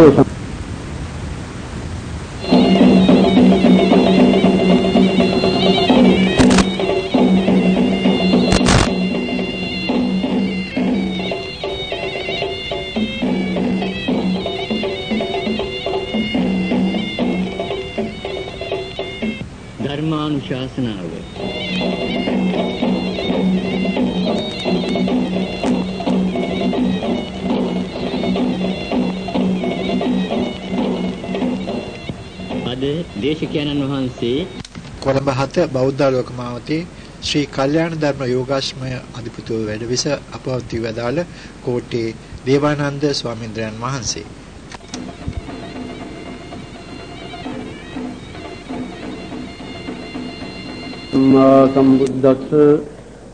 aysan වහන්සේ කොළඹ හත බෞද්ධ ලෝකමාවතී ශ්‍රී කල්යාණ ධර්ම යෝගාශ්‍රමය අධිපතිව වැඩවිස අපවත් වදාළ කෝට්ටේ දේවානන්ද ස්වාමීන්ද්‍රයන් වහන්සේ. සම්මා සම්බුද්දස්ස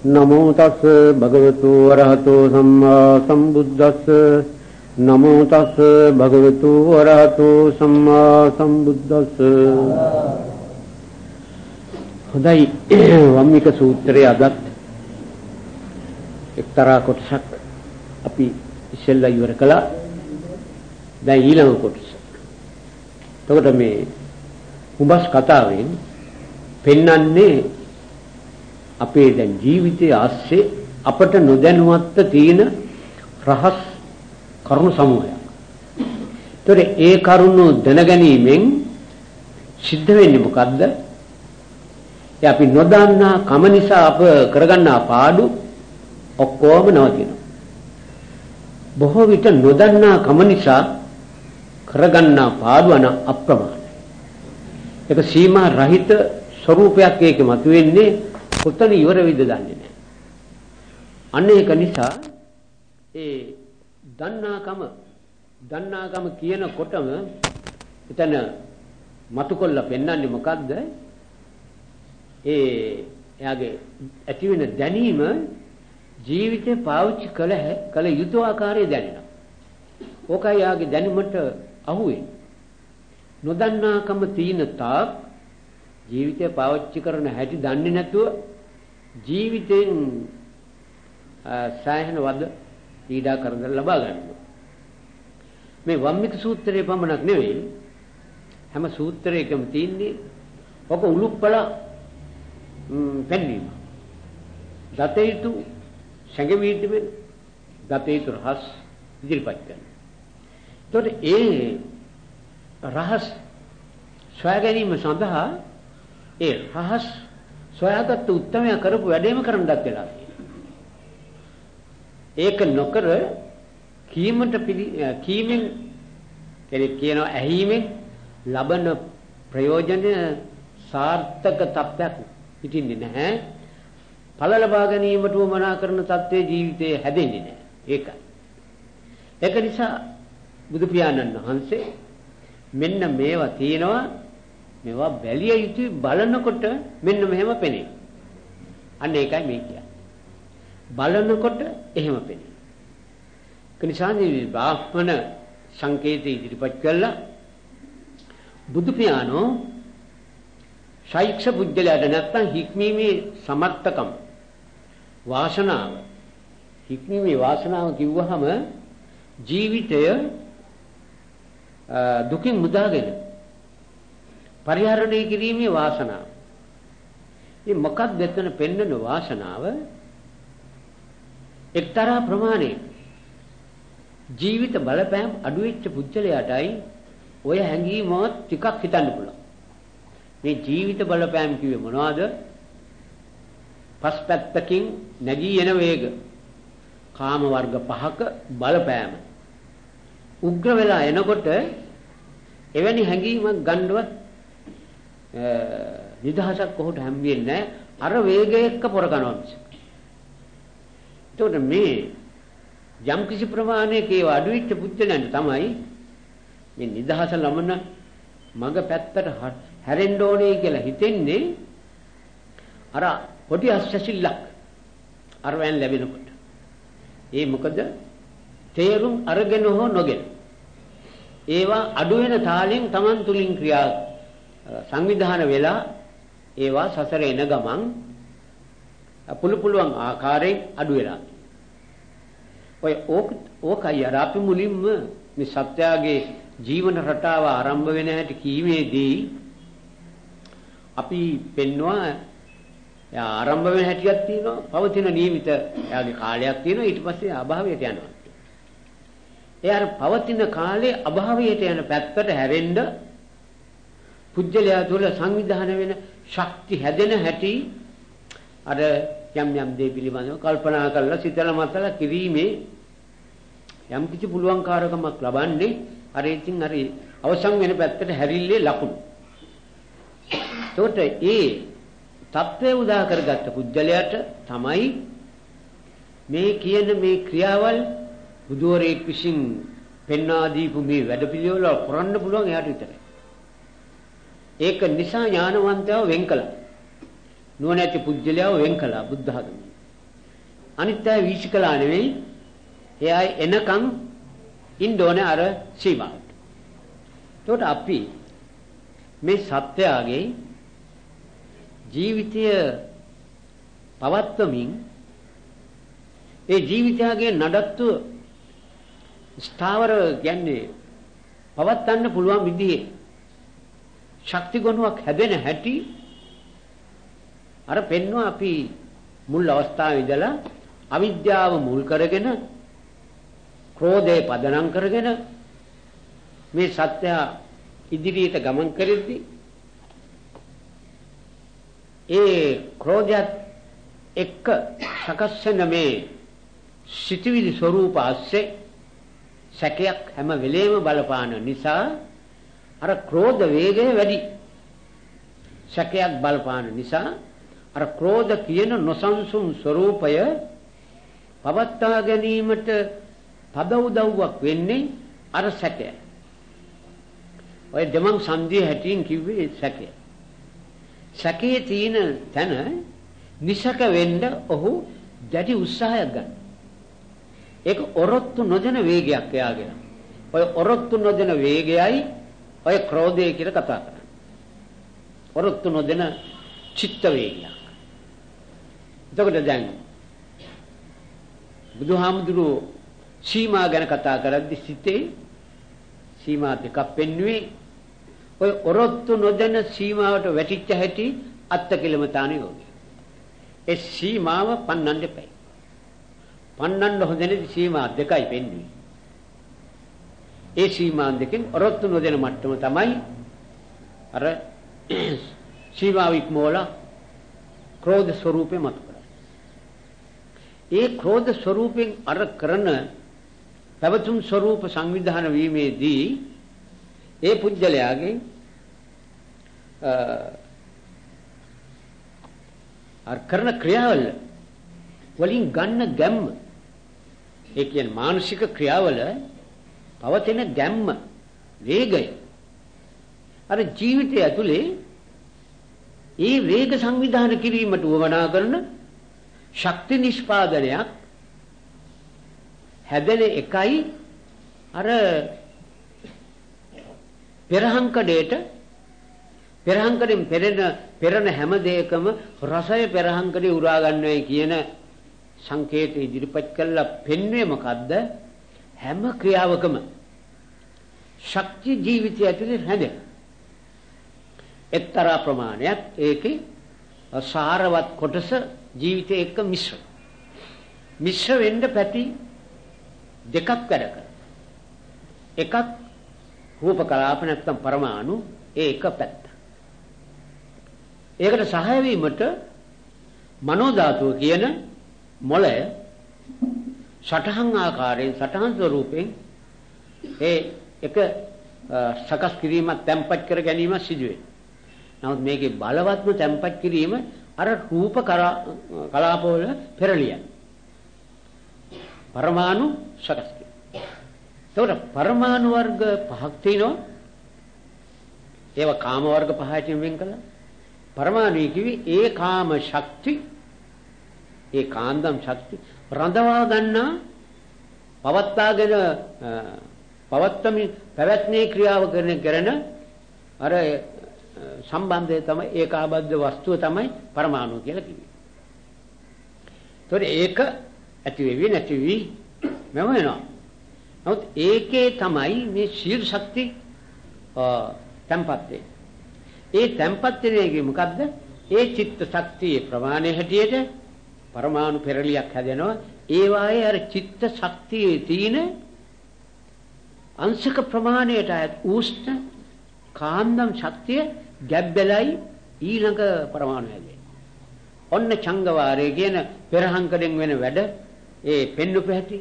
නමෝ තස් භගවතු වරහතෝ සම්මා සම්බුද්දස්ස නමෝ තස් භගවතු වරහතෝ සම්මා සම්බුද්දස්ස හොඳයි වම්මික සූත්‍රයේ අදත් එක්තරා කොටසක් අපි ඉස්සෙල්ලා ඉවර කළා දැන් ඊළඟ කොටස එතකොට මේ උඹස් කතාවෙන් පෙන්වන්නේ අපේ දැන් ජීවිතයේ ආස්සේ අපට නොදැනුවත්ව තියෙන රහස් කරුණු සමූහයක්. ඒතර ඒ කරුණු දැනගැනීමෙන් සිද්ධ වෙන්නේ මොකද්ද? ඒ අපි නොදන්නා කම නිසා අප කරගන්නා පාඩු ඔක්කොම නවතිනවා. බොහෝ විට නොදන්නා කම නිසා කරගන්නා පාඩු අන අප්‍රමාණයි. ඒක සීමා රහිත ස්වરૂපයක් ඒකේ මතුවෙන්නේ කොතන ඉවර වෙයිද දන්නේ නැහැ. අන්න ඒක නිසා ඒ දන්නාකම දන්නාකම කියනකොටම එතන මතුකොල්ල පෙන්වන්නේ මොකද්ද? ඒ එයාගේ ඇති වෙන දැනීම ජීවිතේ පාවිච්චි කළ කළ යුතු ආකාරය දැනෙනවා. ඕකයි යාගේ දැනුමට අහුවෙන්නේ. නොදන්නාකම තීන තාක් ජීවිතය පාවිච්චි කරන හැටි දන්නේ නැතුව ජීවිතෙන් සායන වද පීඩා කරදර ලබා ගන්නවා. මේ වම්මික සූත්‍රයේ පමණක් නෙවෙයි හැම සූත්‍රයකම තියෙන්නේ ඔක උලුප්පල පෙන්වීම. දතේතු සංගමීතිමේ දතේතු රහස් ඉදිරිපත් කරනවා. එතකොට ඒ රහස් සොයා ගැනීම සඳහා ඒ රහස් සොයාගත්තු උත්තරමයා කරපු වැඩේම කරන්නත් වෙලා ඒක නොකර කීමට කීමෙන් කෙනෙක් කියනවා ඇහිීමෙන් ලබන ප්‍රයෝජන සාර්ථක තත්ත්වයක් හිටින්නේ නැහැ. ඵල ලබා ගැනීමට උවමනා කරන தත්ත්වයේ ජීවිතේ හැදෙන්නේ නැහැ. ඒකයි. ඒක නිසා බුදු පියාණන් වහන්සේ මෙන්න මේවා තියෙනවා මේවා බැලිය යුතුයි බලනකොට මෙන්න මෙහෙම පෙනේ. අන්න ඒකයි මේ කියන්නේ. බලනකොට එහෙම පෙනේ. කනිසානේ බ්‍රාහ්මණ සංකේතය ඉදිරිපත් කළා බුදු පියාණෝ ශෛක්ෂ බුද්ධලයට නැත්තම් හික්මීමේ සමර්ථකම් වාසනාව හික්මීමේ වාසනාව කිව්වහම ජීවිතය දුකින් මුදාගෙන පරිහරණය කිරීමේ වාසනාව. මේ මොකක්ද එතන පෙන්වන වාසනාව? එක්තරා ප්‍රමාණයක ජීවිත බලපෑම් අඩු වෙච්ච පුද්ගලයාටයි ඔය හැඟීමවත් ටිකක් හිතන්න පුළුවන්. මේ ජීවිත බලපෑම් කිව්වේ මොනවද? පස්පැත්තකින් නැගී එන වේග. කාම වර්ග පහක බලපෑම. උග්‍ර වෙලා එනකොට එවැනි හැඟීමක් ගන්නවත් නිදහසක් කොහොට හැම්බෙන්නේ නැහැ. අර වේගය එක්ක පොර කරනවා මිස. එතකොට මේ යම් කිසි ප්‍රමාණයක ඒව අඩු වෙච්ච පුද්ගලයන්ට තමයි මේ නිදහස ළමන මග පැත්තට හැරෙන්න ඕනේ කියලා හිතෙන්නේ අර පොඩි අස්සසිල්ලක් අරවෙන් ලැබෙනකොට. ඒ මොකද තේරුම් අරගෙන හෝ නොගෙන ඒවා අඩු වෙන තාලෙන් Taman තුලින් ක්‍රියා සංවිධාන වෙලා ඒවා සසර එන ගමන් පුළු පුළුවන් ආකාරයෙන් අඩු වෙලා. ඔය ඕක ඕකයි අර අපි මුලින්ම මේ සත්‍යයේ ජීවන රටාව ආරම්භ වෙන හැටි කීමේදී අපි පෙන්නවා එයා ආරම්භ වෙන හැටියක් තියෙනවා පවතින නියමිත එයාගේ කාලයක් තියෙනවා ඊට පස්සේ අභාවයට යනවා එයාර පවතින කාලේ අභාවයට යන පැත්තට හැරෙන්න පුජ්‍යලයා තුළ සංවිධානය වෙන ශක්ති හැදෙන හැටි අර යම් යම් දේ පිළිබඳව කල්පනා කරලා සිතලා මතලා කිරීමේ යම් කිසි පුළුවන්කාරකමක් ලබන්නේ අර ඉතින් අර අවසන් වෙන පැත්තට හැරිල්ලේ ලකුණු. එතකොට ඒ தත්ත්වය උදා කරගත්ත පුජ්‍යලයට තමයි මේ කියන මේ ක්‍රියාවල් බුදුවරයෙක් විසින් පෙන්වා දීපු මේ වැඩපිළිවෙල කරන්න පුළුවන් එයාට විතරයි. ඒක නිසා ඥානවන්තයව වෙන් කළා. නුවණැති පුජ්‍යලයව වෙන් කළා බුද්ධ ආගමේ. අනිත් අය වීසිකලා නෙවෙයි. එයා එනකන් ඉන්න ඕනේ අර සීමාවට. එතකොට අපි මේ සත්‍යයගේ ජීවිතය පවත්වමින් ඒ ජීවිතයගේ නඩත්තු ස්ථාවර කියන්නේ පවත්වන්න පුළුවන් විදිහේ ශක්ති ගුණයක් හැදෙන හැටි අර පෙන්වුවා අපි මුල් අවස්ථාවේ ඉඳලා අවිද්‍යාව මුල් කරගෙන ක්‍රෝධය පදනම් කරගෙන මේ සත්‍ය ඉදිරියට ගමන් කරද්දී ඒ ක්‍රෝධයත් එක්ක සකස් වෙන මේ සිටිවිලි ස්වરૂප ASCII සැකයක් හැම වෙලේම බලපාන නිසා අර ක්‍රෝධ වේගය වැඩි සැකයක් බලපාන නිසා අර ක්‍රෝධ කියන නොසන්සුන් ස්වરૂපය පවත්වා ගැනීමට පද උදව්වක් වෙන්නේ අර සැකය. ඔය දෙමං සංධිය හැටින් කිව්වේ සැකය. සැකයේ තියෙන තැන නිසක වෙන්න ඔහු දැඩි උත්සාහයක් ගන්න. ඒක ඔරොත්තු නොදෙන වේගයක් එයාගෙන. ඔය ඔරොත්තු නොදෙන වේගයයි ඔය ක්‍රෝධය කියලා කතා කරන්නේ. ඔරොත්තු නොදෙන චිත්ත වේගයක්. එතකොට දැන් බුදුහාමුදුරුවෝ සීමා ගැන කතා කරද්දි සිතේ සීමා දෙකක් පෙන්වුවේ ඔය ඔරොත්තු නොදැන සීමාවට වැටිච්ච හැටි අත්තකිලමතාන යෝගය. ඒ සීමාව පන්නන්න දෙපයි. පන්නන්න හොඳ නැති සීමා දෙකයි පෙන්වන්නේ. ඒ සීමාන් දෙකෙන් ඔරොත්තු නොදැන මට්ටම තමයි අර සීමාව ඉක්මවලා ක්‍රෝධ ස්වરૂපේ මත කරන්නේ. ඒ ක්‍රෝධ ස්වરૂපෙන් අර කරන පැවතුම් ස්වરૂප සංවිධාන වීමේදී ඒ පුජ්‍යලයාගේ අර කරන ක්‍රියාවල වලින් ගන්න ගැම්ම. ඒ කියන්නේ මානසික ක්‍රියාවල පවතින ගැම්ම වේගය. අර ජීවිතය ඇතුලේ ඒ වේග සංවිධානය කිරීමට උවමනා කරන ශක්ති නිෂ්පාදනයක් හැදෙන එකයි අර පෙරහංකඩේට පෙරහංකඩෙන් පෙරෙන පෙරණ හැම දෙයකම රසය පෙරහංකඩේ උරා ගන්නවයි කියන සංකේත ඉදිරිපත් කළා. පෙන්වේ මොකද්ද? හැම ක්‍රියාවකම ශක්ති ජීවිතය ඇතුලේ හැදෙන එක්තරා ප්‍රමාණයක් ඒකේ සාරවත් කොටස ජීවිතය එක්ක මිශ්‍ර. මිශ්‍ර වෙන්න පැති දෙකක් වැඩ කරනවා. එකක් රූප කලාප නැත්නම් පරමාණු ඒ එක පැත්ත. ඒකට සහාය වීමට මනෝ ධාතුව කියන මොළය සටහන් ආකාරයෙන් සටහන් ස්වරූපයෙන් ඒ එක සකස් කිරීමක් තැම්පත් කර ගැනීම සිදු වෙනවා. නමුත් මේකේ බලවත්ම තැම්පත් කිරීම අර රූප කලාපවල පෙරලියන. පරමාණු සකස් එතකොට පරමාණු වර්ග පහක් තියෙනවා. ඒවා කාම වර්ග පහකින් වෙන් කළා. පරමාණු කිවි ඒ කාම ශක්ති ඒ කාන්දම් ශක්ති රඳවා ගන්නා පවත්වාගෙන පවත්තමින් පැවැත්මේ ක්‍රියාව කරන කරන අර සම්බන්ධය තමයි ඒකාබද්ධ වස්තුව තමයි පරමාණු කියලා කිව්වේ. ඒතකොට ඒක ඇති වෙවි නැති වෙවි මෙව වෙනවා. නමුත් ඒකේ තමයි මේ ශීල ශක්ති තැම්පත් වෙන්නේ. ඒ තැම්පත් වෙන්නේ මොකද්ද? ඒ චිත්ත ශක්තියේ ප්‍රමාණය හැටියට පරමාණු පෙරලියක් හැදෙනවා. ඒ වායේ අර චිත්ත ශක්තියේ තියෙන අංශක ප්‍රමාණයට අයත් උෂ්ණ කාන්දම් ශක්තිය ගැබ්බෙලයි ඊළඟ පරමාණු හැදෙන්නේ. ඔන්න චංගවාරය කියන පෙරහංකඩෙන් වෙන වැඩ ඒ පෙන්නු පැහැටි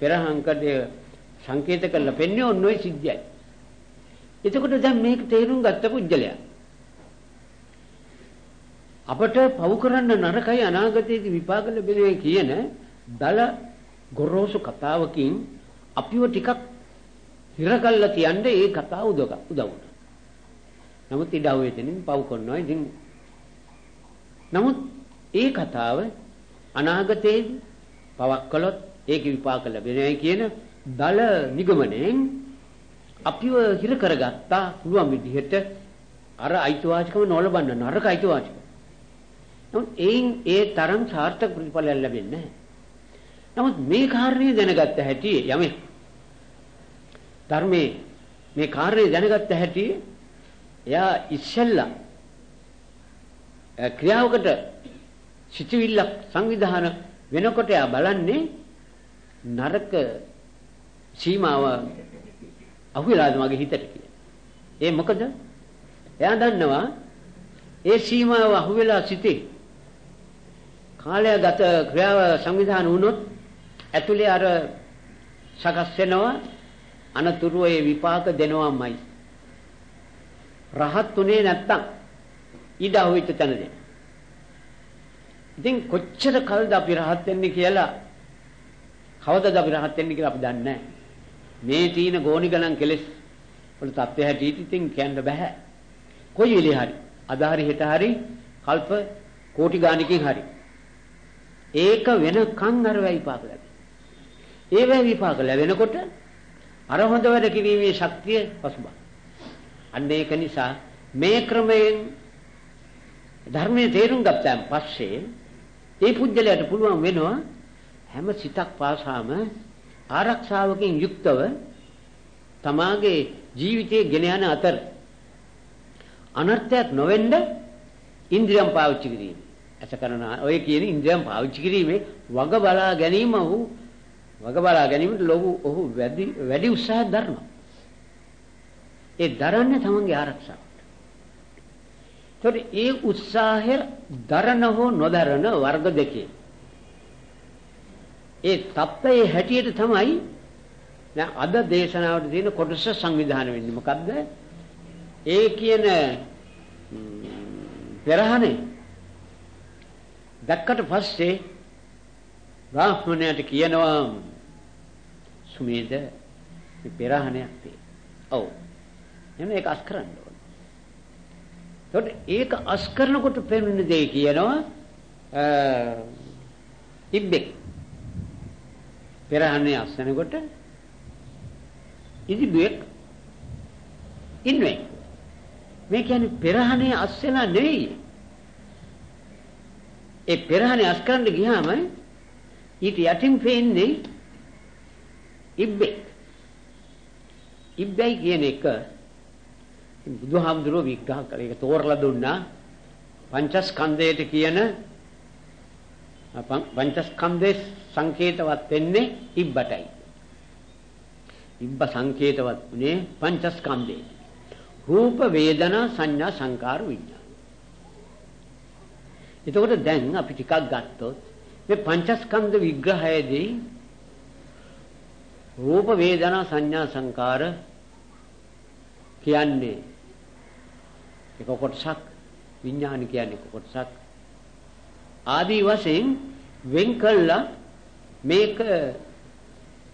පෙරහංකඩය සංකේත කරලා පෙන්නේ ඔන්න ඔය සිද්ධියයි. එතකොට දැන් මේක තේරුම් ගත්ත පුජ්‍යලයා අපට පව් කරන්න නරකයි අනාගතයේදී විපාක ලැබෙන්නේ කියන දල ගොරෝසු කතාවකින් අපිව ටිකක් හිර කළා කියන්නේ ඒ කතාව උදව් උදවුණා. නමුත් ඉඩව වෙතනින් පව් කරනවා. ඉතින් නමුත් ඒ කතාව අනාගතයේදී පවක් කළොත් ඒක විපාක ලැබෙනවා කියන දල නිගමනයෙන් අපිව හිර කරගත්තා පුළුවන් විදිහට අර අයිතිවාසිකම නොලබන්න නරක අයිතිවාසිකම. නමුත් ඒන් ඒ තරම් සාර්ථක ප්‍රතිඵලයක් ලැබෙන්නේ නැහැ. නමුත් මේ කාරණේ දැනගත්ත හැටි යමෙක් ධර්මයේ මේ කාරණේ දැනගත්ත හැටි එයා ඉස්සෙල්ලා ක්‍රියාවකට සිටිවිල්ලක් සංවිධාන වෙනකොට එයා බලන්නේ නරක සීමාව අහුවෙලාද මගේ හිතට කියලා. ඒ මොකද? එයා දන්නවා ඒ සීමාව අහුවෙලා සිටේ. කාලය ගත ක්‍රියාව සංවිධාන වුණොත් ඇතුලේ අර සකස් වෙනවා අනතුරු ඒ විපාක දෙනවාමයි. රහත් උනේ නැත්තම් ඊට අහුවෙච්ච තැන දෙන්න. ඉතින් කොච්චර කල්ද අපි රහත් වෙන්නේ කියලා කවදද අපි රහත් වෙන්නේ කියලා අපි දන්නේ නැහැ. මේ තීන ගෝණි ගණන් කෙලස් වල තත්ත්වය හැටියට ඉතින් කියන්න බෑ. කොයි වෙලේ හරි අද හරි හෙට හරි කල්ප කෝටි ගාණකින් හරි ඒක වෙනකන් අර විපාක ලැබෙනවා. ඒ වේ විපාක ලැබෙනකොට අර හොඳ වැඩ කිරීමේ ශක්තිය පසුබා. අන්න ඒක නිසා මේ ක්‍රමයෙන් ධර්මයේ තේරුම් ගත්තාන් පස්සේ ඒ පුජ්‍යලයට පුළුවන් වෙනවා හැම සිතක් පාසාම ආරක්ෂාවකින් යුක්තව තමාගේ ජීවිතයේ ගෙන යන අතර අනර්ථයක් නොවෙන්න ඉන්ද්‍රියම් පාවිච්චි කිරීම. ඇස කරන ඔය කියන ඉන්ද්‍රියම් පාවිච්චි කිරීමේ වග බලා ගැනීම ඔහු වග බලා ගැනීමට ලොකු ඔහු වැඩි වැඩි උත්සාහයක් දරනවා. ඒ දරන්නේ තමන්ගේ ආරක්ෂාවට. ඒතකොට ඒ උත්සාහය දරන හෝ නොදරන වර්ග දෙකේ ඒ තත්ත්වයේ හැටියට තමයි දැන් අද දේශනාවට තියෙන කොටස සංවිධානය වෙන්නේ මොකද්ද? ඒ කියන පෙරහනේ දැක්කට පස්සේ බ්‍රාහ්මණයට කියනවා සුමේද මේ පෙරහනයක් තියෙනවා. ඔව්. එහෙනම් ඒක අස් කරන්න ඕන. ඒකට ඒක අස් කරනකොට පෙනෙන දේ කියනවා ඉබ්බෙක් පෙරහනේ අස්සනකොට ඉදිබුවෙක් ඉන්නේ. මේ කියන්නේ පෙරහනේ අස්සලා නෙවෙයි. ඒ පෙරහනේ අස් කරන්න ගියාම ඊට යටින් පේන්නේ ඉබ්බෙක්. ඉබ්බයි කියන එක බුදුහාමුදුරුවෝ විග්‍රහ කළේ. ඒක තෝරලා දුන්නා. පංචස්කන්ධයට කියන පංචස්කන්ධේ සංකේතවත් වෙන්නේ ඉබ්බටයි. ඉබ්බ සංකේතවත් උනේ පංචස්කන්ධේ. රූප වේදනා සංඥා සංකාර විඥාන. එතකොට දැන් අපි ටිකක් ගත්තොත් මේ පංචස්කන්ධ විග්‍රහයේදී රූප වේදනා සංඥා සංකාර කියන්නේ එක කොටසක් විඥාන කියන්නේ කොටසක් ආදී වශයෙන් වෙන් කළා මේක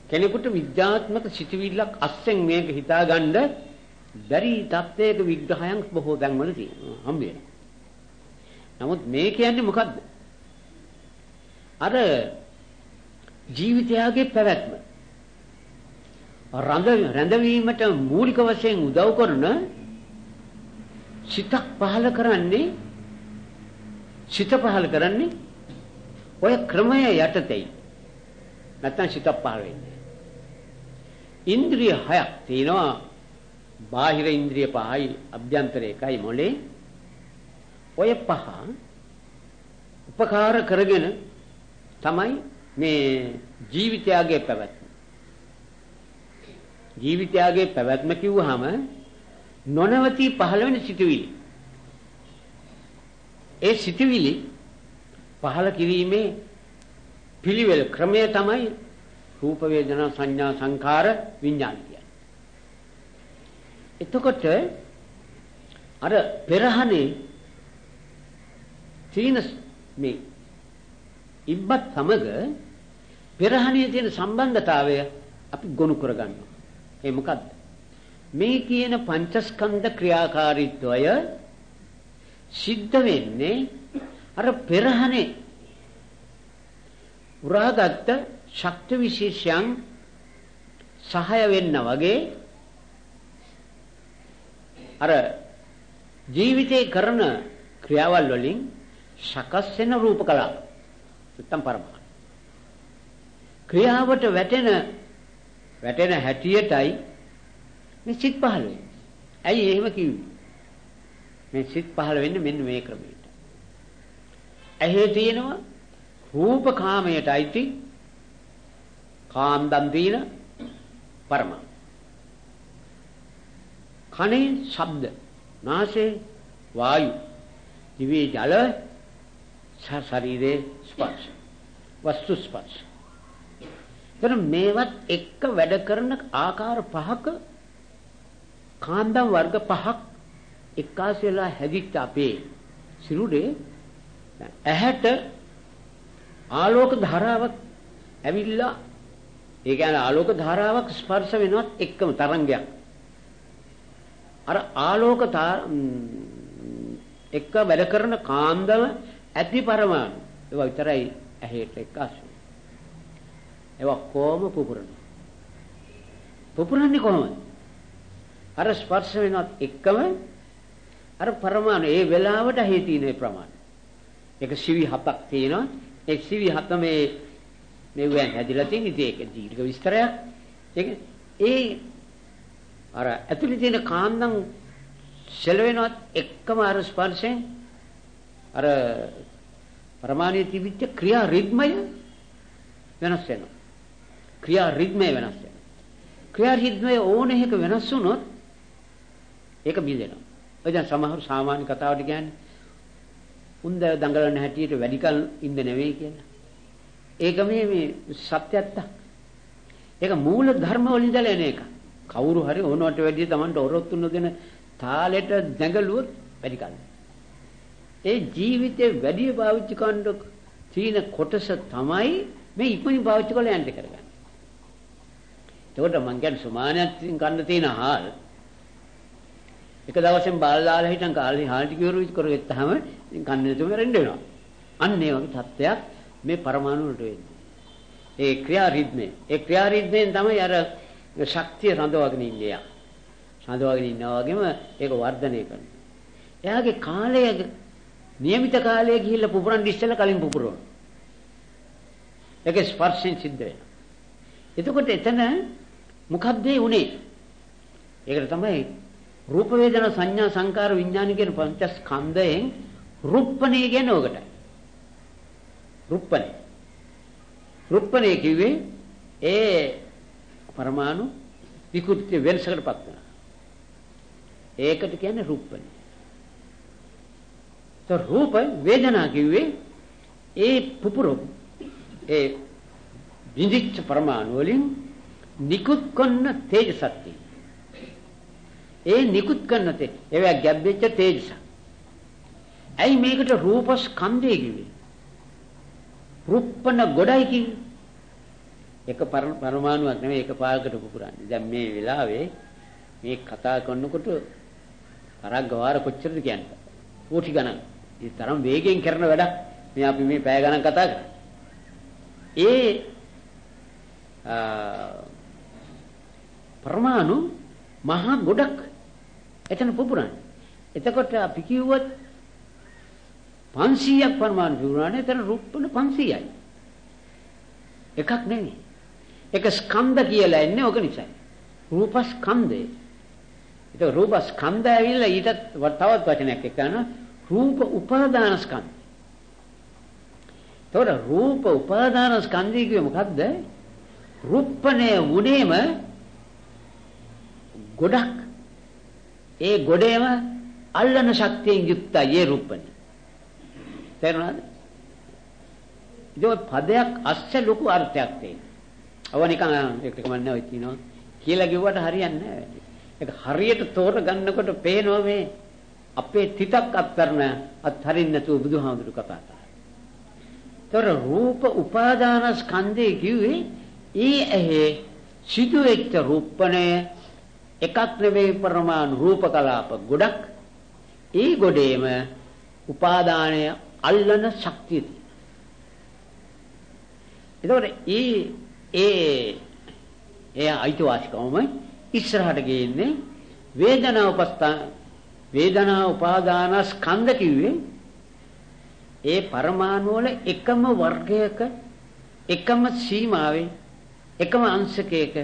කෙනෙකුට විද්‍යාත්මක සිතුවිල්ලක් අස්සෙන් මේක හිතාගන්න බැරි තත්ත්වයක විග්‍රහයන් බොහෝ දැන්වල තියෙනවා හම්බ වෙනවා. නමුත් මේ කියන්නේ මොකද්ද? අර ජීවිතයගේ පැවැත්ම රඳ රැඳවීමට මූලික වශයෙන් උදව් කරන සිතක් පහල කරන්නේ සිත පහල කරන්නේ ඔය ක්‍රමය යටතේ නැත්තම් සිතක් පහල වෙන්නේ. ඉන්ද්‍රිය හයක් තියෙනවා. බාහිර ඉන්ද්‍රිය පහයි අභ්‍යන්තර එකයි මොලේ. ඔය පහ උපකාර කරගෙන තමයි මේ ජීවිතයගේ පැවැත්ම. ජීවිතයගේ පැවැත්ම කිව්වහම නොනවති පහළ වෙන සිතුවිලි. ඒ සිතුවිලි පහළ කිරීමේ පිළිවෙල ක්‍රමය තමයි රූප වේදනා සංඥා සංකාර විඥාන කියන්නේ. එතකොට අර පෙරහනේ තීන මේ ඉබ්බත් සමග පෙරහනේ තියෙන සම්බන්ධතාවය අපි ගොනු කරගන්නවා. ඒ මොකද්ද? මේ කියන පංචස්කන්ධ ක්‍රියාකාරීත්වය සිද්ධ වෙන්නේ අර පෙරහනේ උරාගත්ත ශක්ති විශේෂයන් සහාය වෙන්න වගේ අර ජීවිතේ කරන ක්‍රියාවල් වලින් සකස් වෙන රූප කලාව නැත්තම් පරමාණු ක්‍රියාවට වැටෙන වැටෙන හැටියටයි මේ සිත් පහළ වෙන්නේ. ඇයි එහෙම කිව්වේ? මේ සිත් පහළ වෙන්නේ මෙන්න මේ ක්‍රමයට. ඇහි තියෙනවා රූප කාමයට අයිති කාන්දම් දින පරම. කනේ ශබ්ද, නාසයේ වායු, දිවේ ජල, ශරීරයේ ස්පර්ශ. වස්තු ස්පර්ශ. එතන මේවත් එක්ක වැඩ කරන ආකාර පහක කාන්දම් වර්ග පහක් එක්කාසු වෙලා හැදිච්ච අපේ සිරුරේ ඇහැට ආලෝක ධාරාවක් ඇවිල්ලා ඒ කියන්නේ ආලෝක ධාරාවක් ස්පර්ශ වෙනවත් එක්කම තරංගයක් අර ආලෝක එක්ක වැඩ කරන කාන්දම ඇති පරමාණු ඒවා විතරයි ඇහැට එක්කාසු ඒවා කොහොම පුපුරන පුපුරන්නේ කොහොමද අර ස්පර්ශ වෙනවත් එක්කම අර පරමාණු ඒ වෙලාවට හේ තියෙන ප්‍රමාණය. ඒක සිවි හතක් තියෙනවා. ඒ සිවි හත මේ මෙවෙන් හැදිලා තියෙන ඉතින් ඒක දීර්ඝ විස්තරයක්. ඒක ඒ අර ඇතුලේ තියෙන කාන්දම් සෙල වෙනවත් එක්කම අර ස්පර්ශයෙන් අර පරමාණු තිබිච්ච ක්‍රියා රිද්මය වෙනස් වෙනවා. ක්‍රියා රිද්මය වෙනස් වෙනවා. ක්‍රියා රිද්මය ඕන එකක වෙනස් වුණොත් ඒක බිඳෙනවා. ඔය දැන් සමහර සාමාන්‍ය කතාවට කියන්නේ උන්ද දඟලන හැටියට වැඩි කල ඉන්න නෙවෙයි කියලා. ඒක මේ මේ සත්‍යත්ත. ඒක මූල ධර්ම වලින් ඉඳලා එන එක. කවුරු හරි ඕනවට වැඩිය Tamanට ඔරොත්තු නොදෙන තාලෙට දැඟලුවොත් වැඩි කල. ඒ ජීවිතේ වැඩි පාවිච්චි කරන තීන කොටස තමයි මේ ඉක්මනින් පාවිච්චි කරලා යන්න කරගන්නේ. එතකොට මං කියන්නේ සුමානයක් ගන්න තියෙන ආහාර එක දවසෙන් බාල දාලා හිටන් කාලේ හාල්ටි කිවරු කරගෙත්තාම ඉතින් කන්නේ නැතුව මැරෙන්න වෙනවා. අන්න ඒ වගේ තත්ත්වයක් මේ පරමාණු වලට වෙන්නේ. ඒ ක්‍රියා රිද්මය. ඒ ක්‍රියා රිද්මයෙන් තමයි අර ශක්තිය රඳවගෙන ඉන්නේ. රඳවගෙන ඉන්නා වගේම ඒක වර්ධනය කරනවා. එයාගේ කාලය નિયમિત කාලය ගිහිල්ලා පුපුරන් ඉස්සෙල්ලා කලින් පුපුරනවා. ඒක ස්පර්ශයෙන් සිද්ධ වෙනවා. එතකොට එතන මොකක්ද උනේ? ඒකට තමයි රූප වේදනා සංඥා සංකාර විඥාන කියන පංචස්කන්ධයෙන් රුප්පණේ කියන්නේ ඔකට. රුප්පණේ. රුප්පණේ කිව්වේ ඒ පරමාණු විකෘති වෙනසකටපත් වෙනවා. ඒකට කියන්නේ රුප්පණේ. તો රූප වේදනා කිව්වේ ඒ පුපුරු ඒ විඳිච්ච පරමාණු වලින් නිකුත් කරන තේජ ශක්තිය ඒ නිකුත් කරන තේ ඒවා ගැබ්බෙච්ච තේජස. ඇයි මේකට රූප ස්කන්ධය කිව්වේ? රුප්පන ගොඩයි කිව්වේ. එක පරමාණුවක් නෙමෙයි එක පාරකට පුපුරන්නේ. දැන් මේ වෙලාවේ මේ කතා කරනකොට තරග වාර කොච්චරද කියන්නේ? කෝටි ගණන්. ඒ තරම් වේගෙන් කරන වැඩක්. මේ අපි මේ පැය ගණන් කතා කරා. ඒ පරමාණු මහා ගොඩක් එතන පුපුරන්නේ. එතකොට අපි කිව්වොත් 500ක් පරමාණු පුපුරන්නේ එතන රුප්පන 500යි. එකක් නෙමෙයි. ඒක ස්කන්ධ කියලා එන්නේ ඔක නිසායි. රූපස්කන්ධය. ඒක රූපස්කන්ධය ඇවිල්ලා ඊට තවත් වචනයක් එක්ක කරනවා රූප උපාදානස්කන්ධ. තොර රූප උපාදානස්කන්ධය කියේ මොකද්ද? රුප්පණය වුණේම ගොඩක් ඒ ගොඩේම අල්ලන ශක්තියෙන් යුක්තයි ඒ රුප්පණය. තේරුණාද? ඒක පදයක් අස්සේ ලොකු අර්ථයක් තියෙනවා. අව නිකන් ඒක කමන්නේ ඔය තිනවා කියලා කිව්වට හරියන්නේ නැහැ. ඒක හරියට තෝර ගන්නකොට පේනවා මේ අපේ තිතක් අත්තරන අත්හරින්න නැතුව බුදුහාමුදුරු කතා කරා. ତොර රූප උපාදාන ස්කන්ධය කිව්වේ ඊ ඇහි සිදුවෙච්ච රූපණය එකක් නෙවෙයි පරමාණු රූප කලාප ගොඩක්. ඒ ගොඩේම උපාදානය අල්ලන ශක්තිය එතකොට ඒ ඒ ඒ අයිතිවාසිකවම ඉස්සරහට ගේන්නේ වේදනා උපස්ථාන වේදනා උපාදාන ස්කන්ධ කිව්වේ ඒ පරමාණු වල එකම වර්ගයක එකම සීමාවේ එකම අංශකයක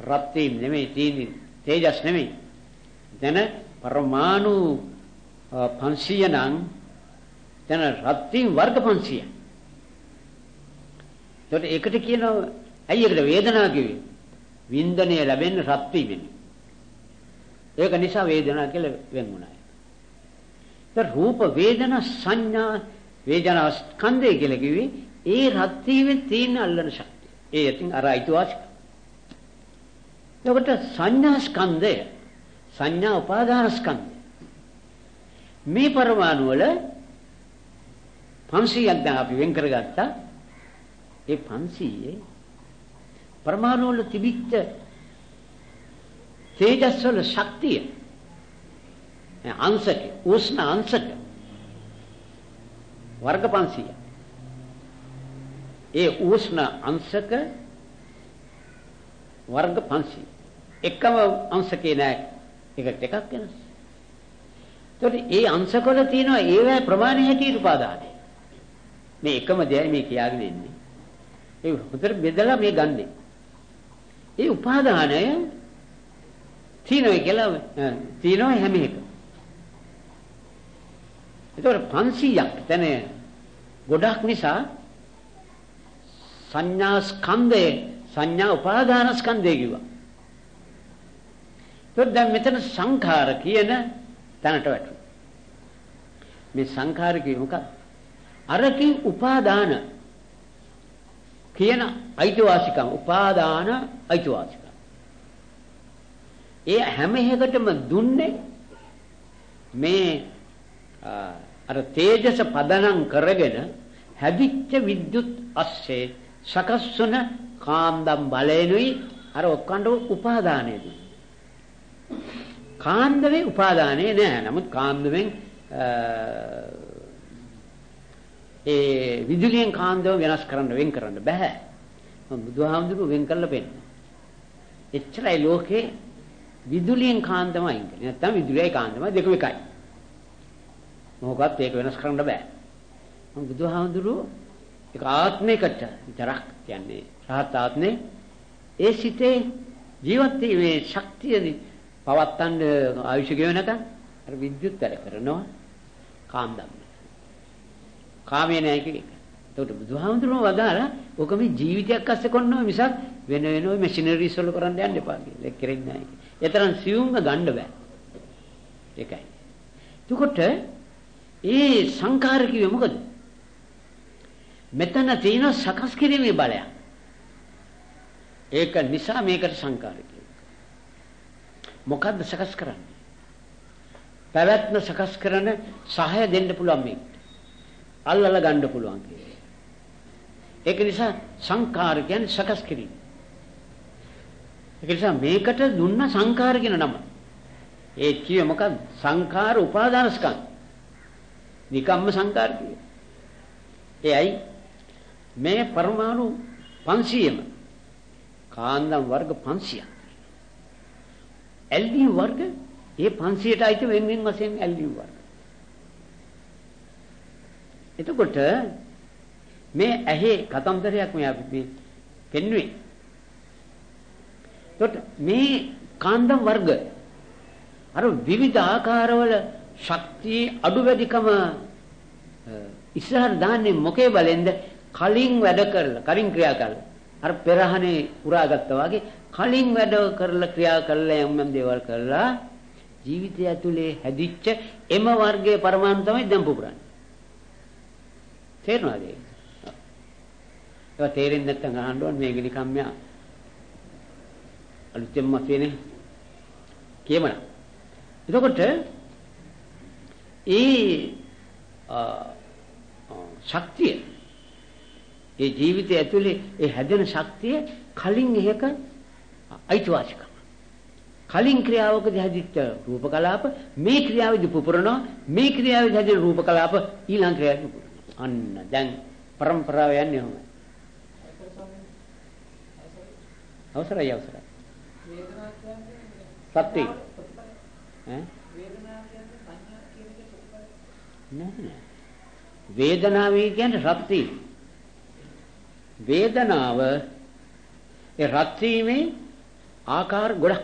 රත් වීම නෙමෙයි තියෙන්නේ තේජස් නෙමෙයි දැන පරමාණු 500 නම් දැන රත් වීම වර්ග 500 ඒකට ඒකට කියනවා ඇයි ඒකට වේදනාව කිව්වේ? වින්දනය ලැබෙන්නේ රත් වීමෙන්. ඒක නිසා වේදනාව කියලා වෙන් වුණා. ඒ රූප වේදනා සංඥා වේදනා ස්කන්ධය කියලා කිව්වේ ඒ රත් වීමෙන් තියෙන අල්ලන ශක්තිය. ඒ ඉතින් අර අයිතිවාසික. එතකොට සංඥා ස්කන්ධය සංඥා උපාදාන ස්කන්ධය මේ පරමාණු වල 500ක් දැන් අපි වෙන් කරගත්තා. ඒ 500 පරමාණු වල තිබිච්ච තේජස් වල ශක්තිය අංශක උෂ්ණ අංශක වර්ග 500 ඒ උෂ්ණ අංශක වර්ග 500 එකම අංශකේ නෑ එකට එකක් වෙනස්. ඒතකොට ඒ අංශකවල තියෙනවා ඒවැ ප්‍රමාණය හැටියට උපාදානයි. මේ එකම දෙයයි මේ කියාගෙන ඉන්නේ. ඒ හොඳට බෙදලා මේ ගන්නෙ. ඒ උපාදානය තියනවා කියලා තියනවා හැම එක. ඒතකොට 500ක් තැන ගොඩක් නිසා සංඥා ස්කන්ධය සංඥා උපාදාන ස්කන්ධය කිව්වා. ඒත් දැන් මෙතන සංඛාර කියන තැනට වැටුණා. මේ සංඛාර කිය මොකක්ද? අරකින් උපාදාන කියන අයිතිවාසිකම් උපාදාන අයිතිවාසිකම්. ඒ හැම එකටම දුන්නේ මේ අර තේජස පදනම් කරගෙන හැදිච්ච විද්‍යුත් අස්සේ සකස් වන කාන්දම් බලයෙන්ුයි අර ඔක්කන්ට උපාදානය දුන්නේ. කාන්දමේ උපාදානය නෑ. නමුත් කාන්දමෙන් ඒ විදුලියෙන් කාන්දම වෙනස් කරන්න වෙන් කරන්න බෑ. බුදුහාමුදුරුවෝ වෙන් කරලා පෙන්නන. එච්චරයි ලෝකේ විදුලියෙන් කාන්දම අයින් කරන්නේ. නැත්තම් විදුලියයි කාන්දම දෙකම එකයි. මොකක්වත් ඒක වෙනස් කරන්න බෑ. මම බුදුහාමුදුරුවෝ ඒක ආත්මයකට විතරක් කියන්නේ රහත් ආත්මේ ඒ සිතේ ජීවත් වීමේ ශක්තිය පවත්තන්න ආයුෂ ගෙවනකම් අර විද්‍යුත් වැඩ කරනවා කාන්දම්. කාමයේ නැහැ කියන එක. එතකොට බුදුහාමුදුරුවෝ වදාලා ඔක මේ ජීවිතයක් අස්සේ කරනවා මිසක් වෙන වෙන ඔය මැෂිනරිස් වල කරන්න යන්න එපා කියලා. ඒක කෙරෙන්නේ නැහැ. ඒතරම් සියුම්ව ගන්න බෑ. ඒකයි. එතකොට ඒ සංඛාර කිව්වේ මොකද? මෙතන තියෙන සකස් කිරීමේ බලයක්. ඒක නිසා මේකට සංඛාර කියනවා. මොකද්ද සකස් කරන්නේ? පැවැත්ම සකස් කරන සහය දෙන්න පුළුවන් මේක. අල්ලලා ගන්න පුළුවන් කියන්නේ. ඒක නිසා සංඛාර කියන්නේ සකස් කිරීම. ඒක නිසා මේකට දුන්න සංඛාර කියන නම. ඒ කියේ මොකක්ද? සංඛාර උපාදානස්කන්ධ. නිකම්ම සංඛාර කියේ. එයයි මේ පරමාණු 500ම කාන්දම් වර්ග 500ක්. ඇල්ඩි වර්ග ඒ 500ට අයිති වෙන වෙන වශයෙන් ඇල්ඩි වර්ග. එතකොට මේ ඇහි කතන්දරයක් මේ අපි පෙන්වුවේ. එතකොට මේ කාන්දම් වර්ග අර විවිධ ආකාරවල ශක්තිය අඩු වැඩිකම ඉස්සරහට දාන්නේ මොකේ බලෙන්ද කලින් වැඩ කරලා කලින් ක්‍රියා කරලා අර පෙරහනේ උරාගත්තා වගේ කලින් වැඩ කරලා ක්‍රියා කරලා යම් යම් දේවල් කරලා ජීවිතය ඇතුලේ හැදිච්ච එම වර්ගයේ පරමාණු තමයි දැන් පුපුරන්නේ තේරෙනවද ඒක? ඒවා තේරෙන්නේ නැත්නම් අහන්න ඕනේ මේක නිකම් මෙයා අලුතෙන් මතේනේ කියමන. එතකොට ඒ ශක්තිය ඒ ජීවිතය ඇතුලේ ඒ හැදෙන ශක්තිය කලින් එහෙක අයිතිවාසිකම. කලින් ක්‍රියාවකදී හැදිච්ච රූප කලාප මේ ක්‍රියාවේදී පුපුරනවා මේ ක්‍රියාවේදී හැදෙන රූප කලාප ඊළඟ ක්‍රියාවේදී අන්න දැන් પરම්පරාව යන්නේ ඔහොමයි. අවසරයි අවසරයි. සත්‍ය. ඈ? නෑ නෑ. වේදනාව කියන්නේ රත්ති. වේදනාව ඒ රත් වීමේ ආකාර ගොඩක්.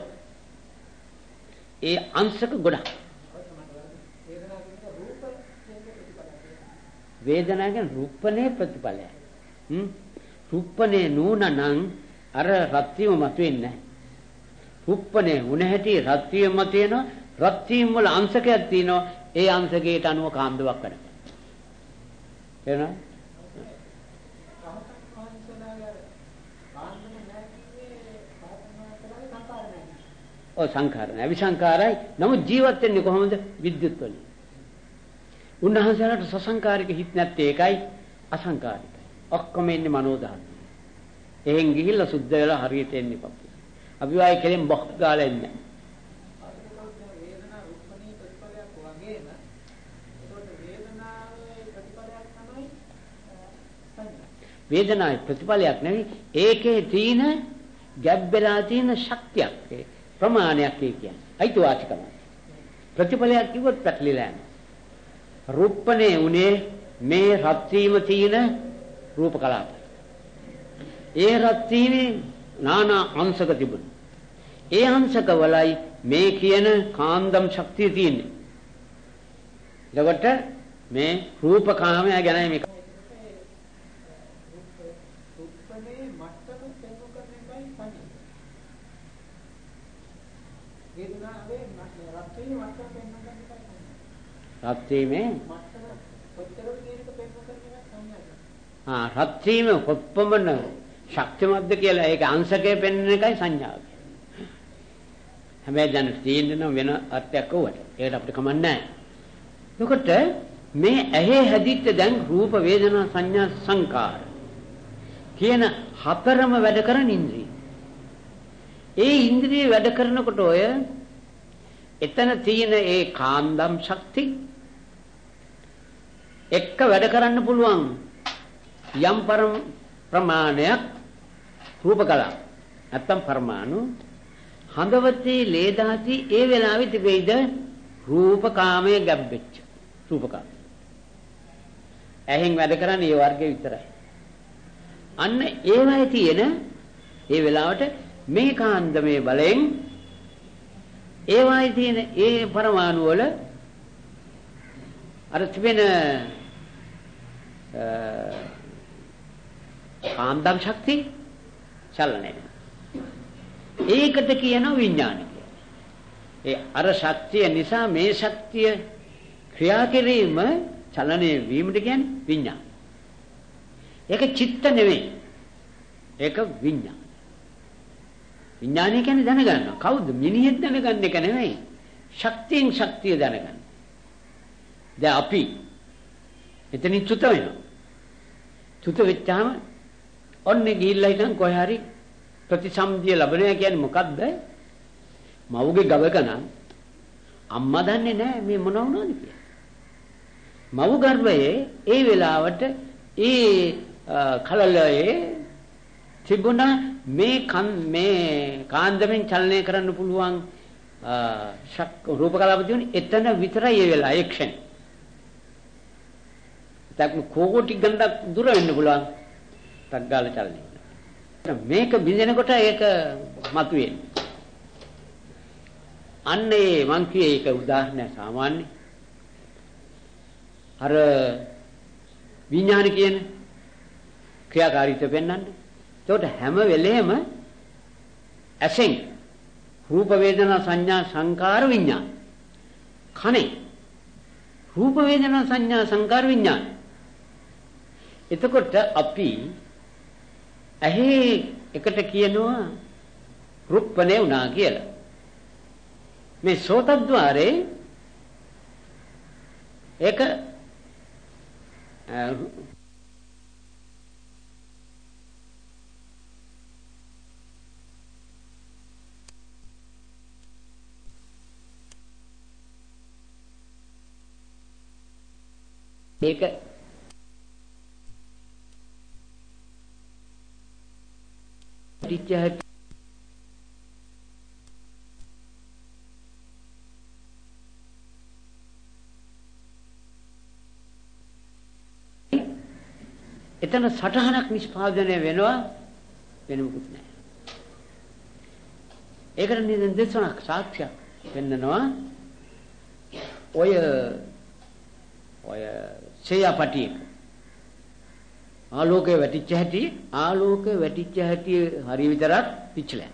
ඒ අංශක ගොඩක්. වේදනාව කියන්නේ රූපනේ ප්‍රතිඵලය. හ්ම් රූපනේ නූනනම් අර රත් වීම මතුවෙන්නේ නැහැ. රූපනේ උණ හැටි රත් වීම මතුවෙනවා. රත් වීම වල අංශකයක් තියෙනවා. ඒ අංශකයට අනුව කාන්දවක් වෙනවා. එනවා ඔය සංඛාර නෑ. විසංඛාරයි. නමුත් ජීවත් වෙන්නේ කොහොමද? විද්‍යුත් වලින්. උන්වහන්සේලාට සසංකාරික හිත නැත්තේ ඒකයි අසංකාරිකයි. ඔක්කොම ඉන්නේ මනෝ ධාතු එහෙන් ගිහිල්ලා සුද්ධ වෙලා හරියට එන්නේ පපු අපි වායි කෙලින් බොක් ගාලා ඉන්නේ වේදනාවේ ප්‍රතිඵලයක් නෙවෙයි. ඒකේ තියෙන ගැබ් වෙලා තියෙන ශක්තියක්. ඒ ප්‍රමාණයක් ඒ කියන්නේ. අයිතිවාසිකම ප්‍රතිඵලයක් කිව්වොත් පැටලිලා යනවා. රූපනේ උනේ මේ රත් වීම තියෙන රූප කලාප. ඒ රත් වීමේ නානා අංශක තිබුණ. ඒ අංශක වලයි මේ කියන කාන්දම් ශක්තිය තියෙන්නේ. එතකොට මේ රූප කාමය ගැන මේ රත් වීමේ ආ රත් වීම කොපමණ ශක්තිමත්ද කියලා ඒක අංශකයේ පෙන්වන එකයි සංඥාව. හැබැයි දැන් තියෙන්න වෙන අර්ථයක් උවට. ඒකට අපිට කමන්නේ නැහැ. එතකොට මේ ඇහි හැදිච්ච දැන් රූප වේදනා සංඥා සංකාර කියන හතරම වැඩ කරන ඉන්ද්‍රිය. ඒ ඉන්ද්‍රිය වැඩ කරනකොට ඔය එතන තියෙන ඒ කාන්දම් ශක්ති එක්ක වැඩ කරන්න පුළුවන්. යම් ප්‍රමාණයක් රූප කලාව නැත්තම් පරමාණු. හඳවතේ ලේ දහති ඒ වෙලාවේ තිබෙයිද? රූප කාමයේ ගැබ්බෙච්ච රූප කාම. ඇහෙන් වැඩ කරන්නේ ඒ වර්ගය විතරයි. අන්න ඒවයි තියෙන ඒ වෙලාවට මේ කාන්දමේ බලෙන් ඒවයි තියෙන ඒ පරමාණු වල අර තිබෙන කාන්දම් ශක්තිය චලනය ඒකට කියනවා විඥානය ඒ අර ශක්තිය නිසා මේ ශක්තිය ක්‍රියා කිරීම චලනය වීමට කියන්නේ විඥාන. ඒක චිත්ත නෙවෙයි. ඒක විඥාන. විඥානය කියන්නේ දැනගන්නවා. කවුද? මිනිහෙක් දැනගන්න එක නෙවෙයි. ශක්තියෙන් ශක්තිය දැනගන්න. දැන් අපි එතනින් චුත වෙනවා. චුත වෙච්චාම ඔන්නේ ගිහිල්ලා හිටන් කොහේ හරි ප්‍රතිසම්පිය ලැබෙනවා කියන්නේ මොකද්ද? මව්ගේ ගවක නම් අම්මා දන්නේ නැහැ මේ මොන වුණාද කියලා. මව් ගර්භයේ ඒ වෙලාවට ඒ කලලයේ තිබුණා මේ කන් මේ කාන්දමෙන් චලනය කරන්න පුළුවන් ශක් රූප කලාප තියෙන එතන විතරයි ඒ වෙලාව ඒ ක්ෂණ. ඒක කෝටි ගණ්ඩක් දුර වෙන්න පුළුවන්. ටක් ගාලා චලනය. මේක බිඳෙනකොට ඒක මතුවේ. අන්න ඒ මං කියේ ඒක උදාහරණයක් සාමාන්‍ය. අර විඥාන කියන ක්‍රියාකාරීත්වය පෙන්වන්නේ. ඒකට හැම වෙලේම ඇසෙන් රූප වේදනා සංඥා සංකාර විඥාන. කනේ රූප වේදනා සංඥා සංකාර විඥාන. එතකොට අපි ඇහි එකට කියනවා රුප්පනේ වුණා කියලා. මේ සෝතද්්වාරේ ඒක ඒක ටිච්ච එතන සටහනක් නිෂ්පාදනය වෙනවා වෙන මොකුත් නැහැ. ඒකට නිදර්ශනක් සාක්ෂියක් පෙන්නනවා ඔය ඔය ඡේයපටියක ආලෝකය වැටිච්ච හැටි ආලෝකය වැටිච්ච හැටි හරි විතරක් පිච්චලා.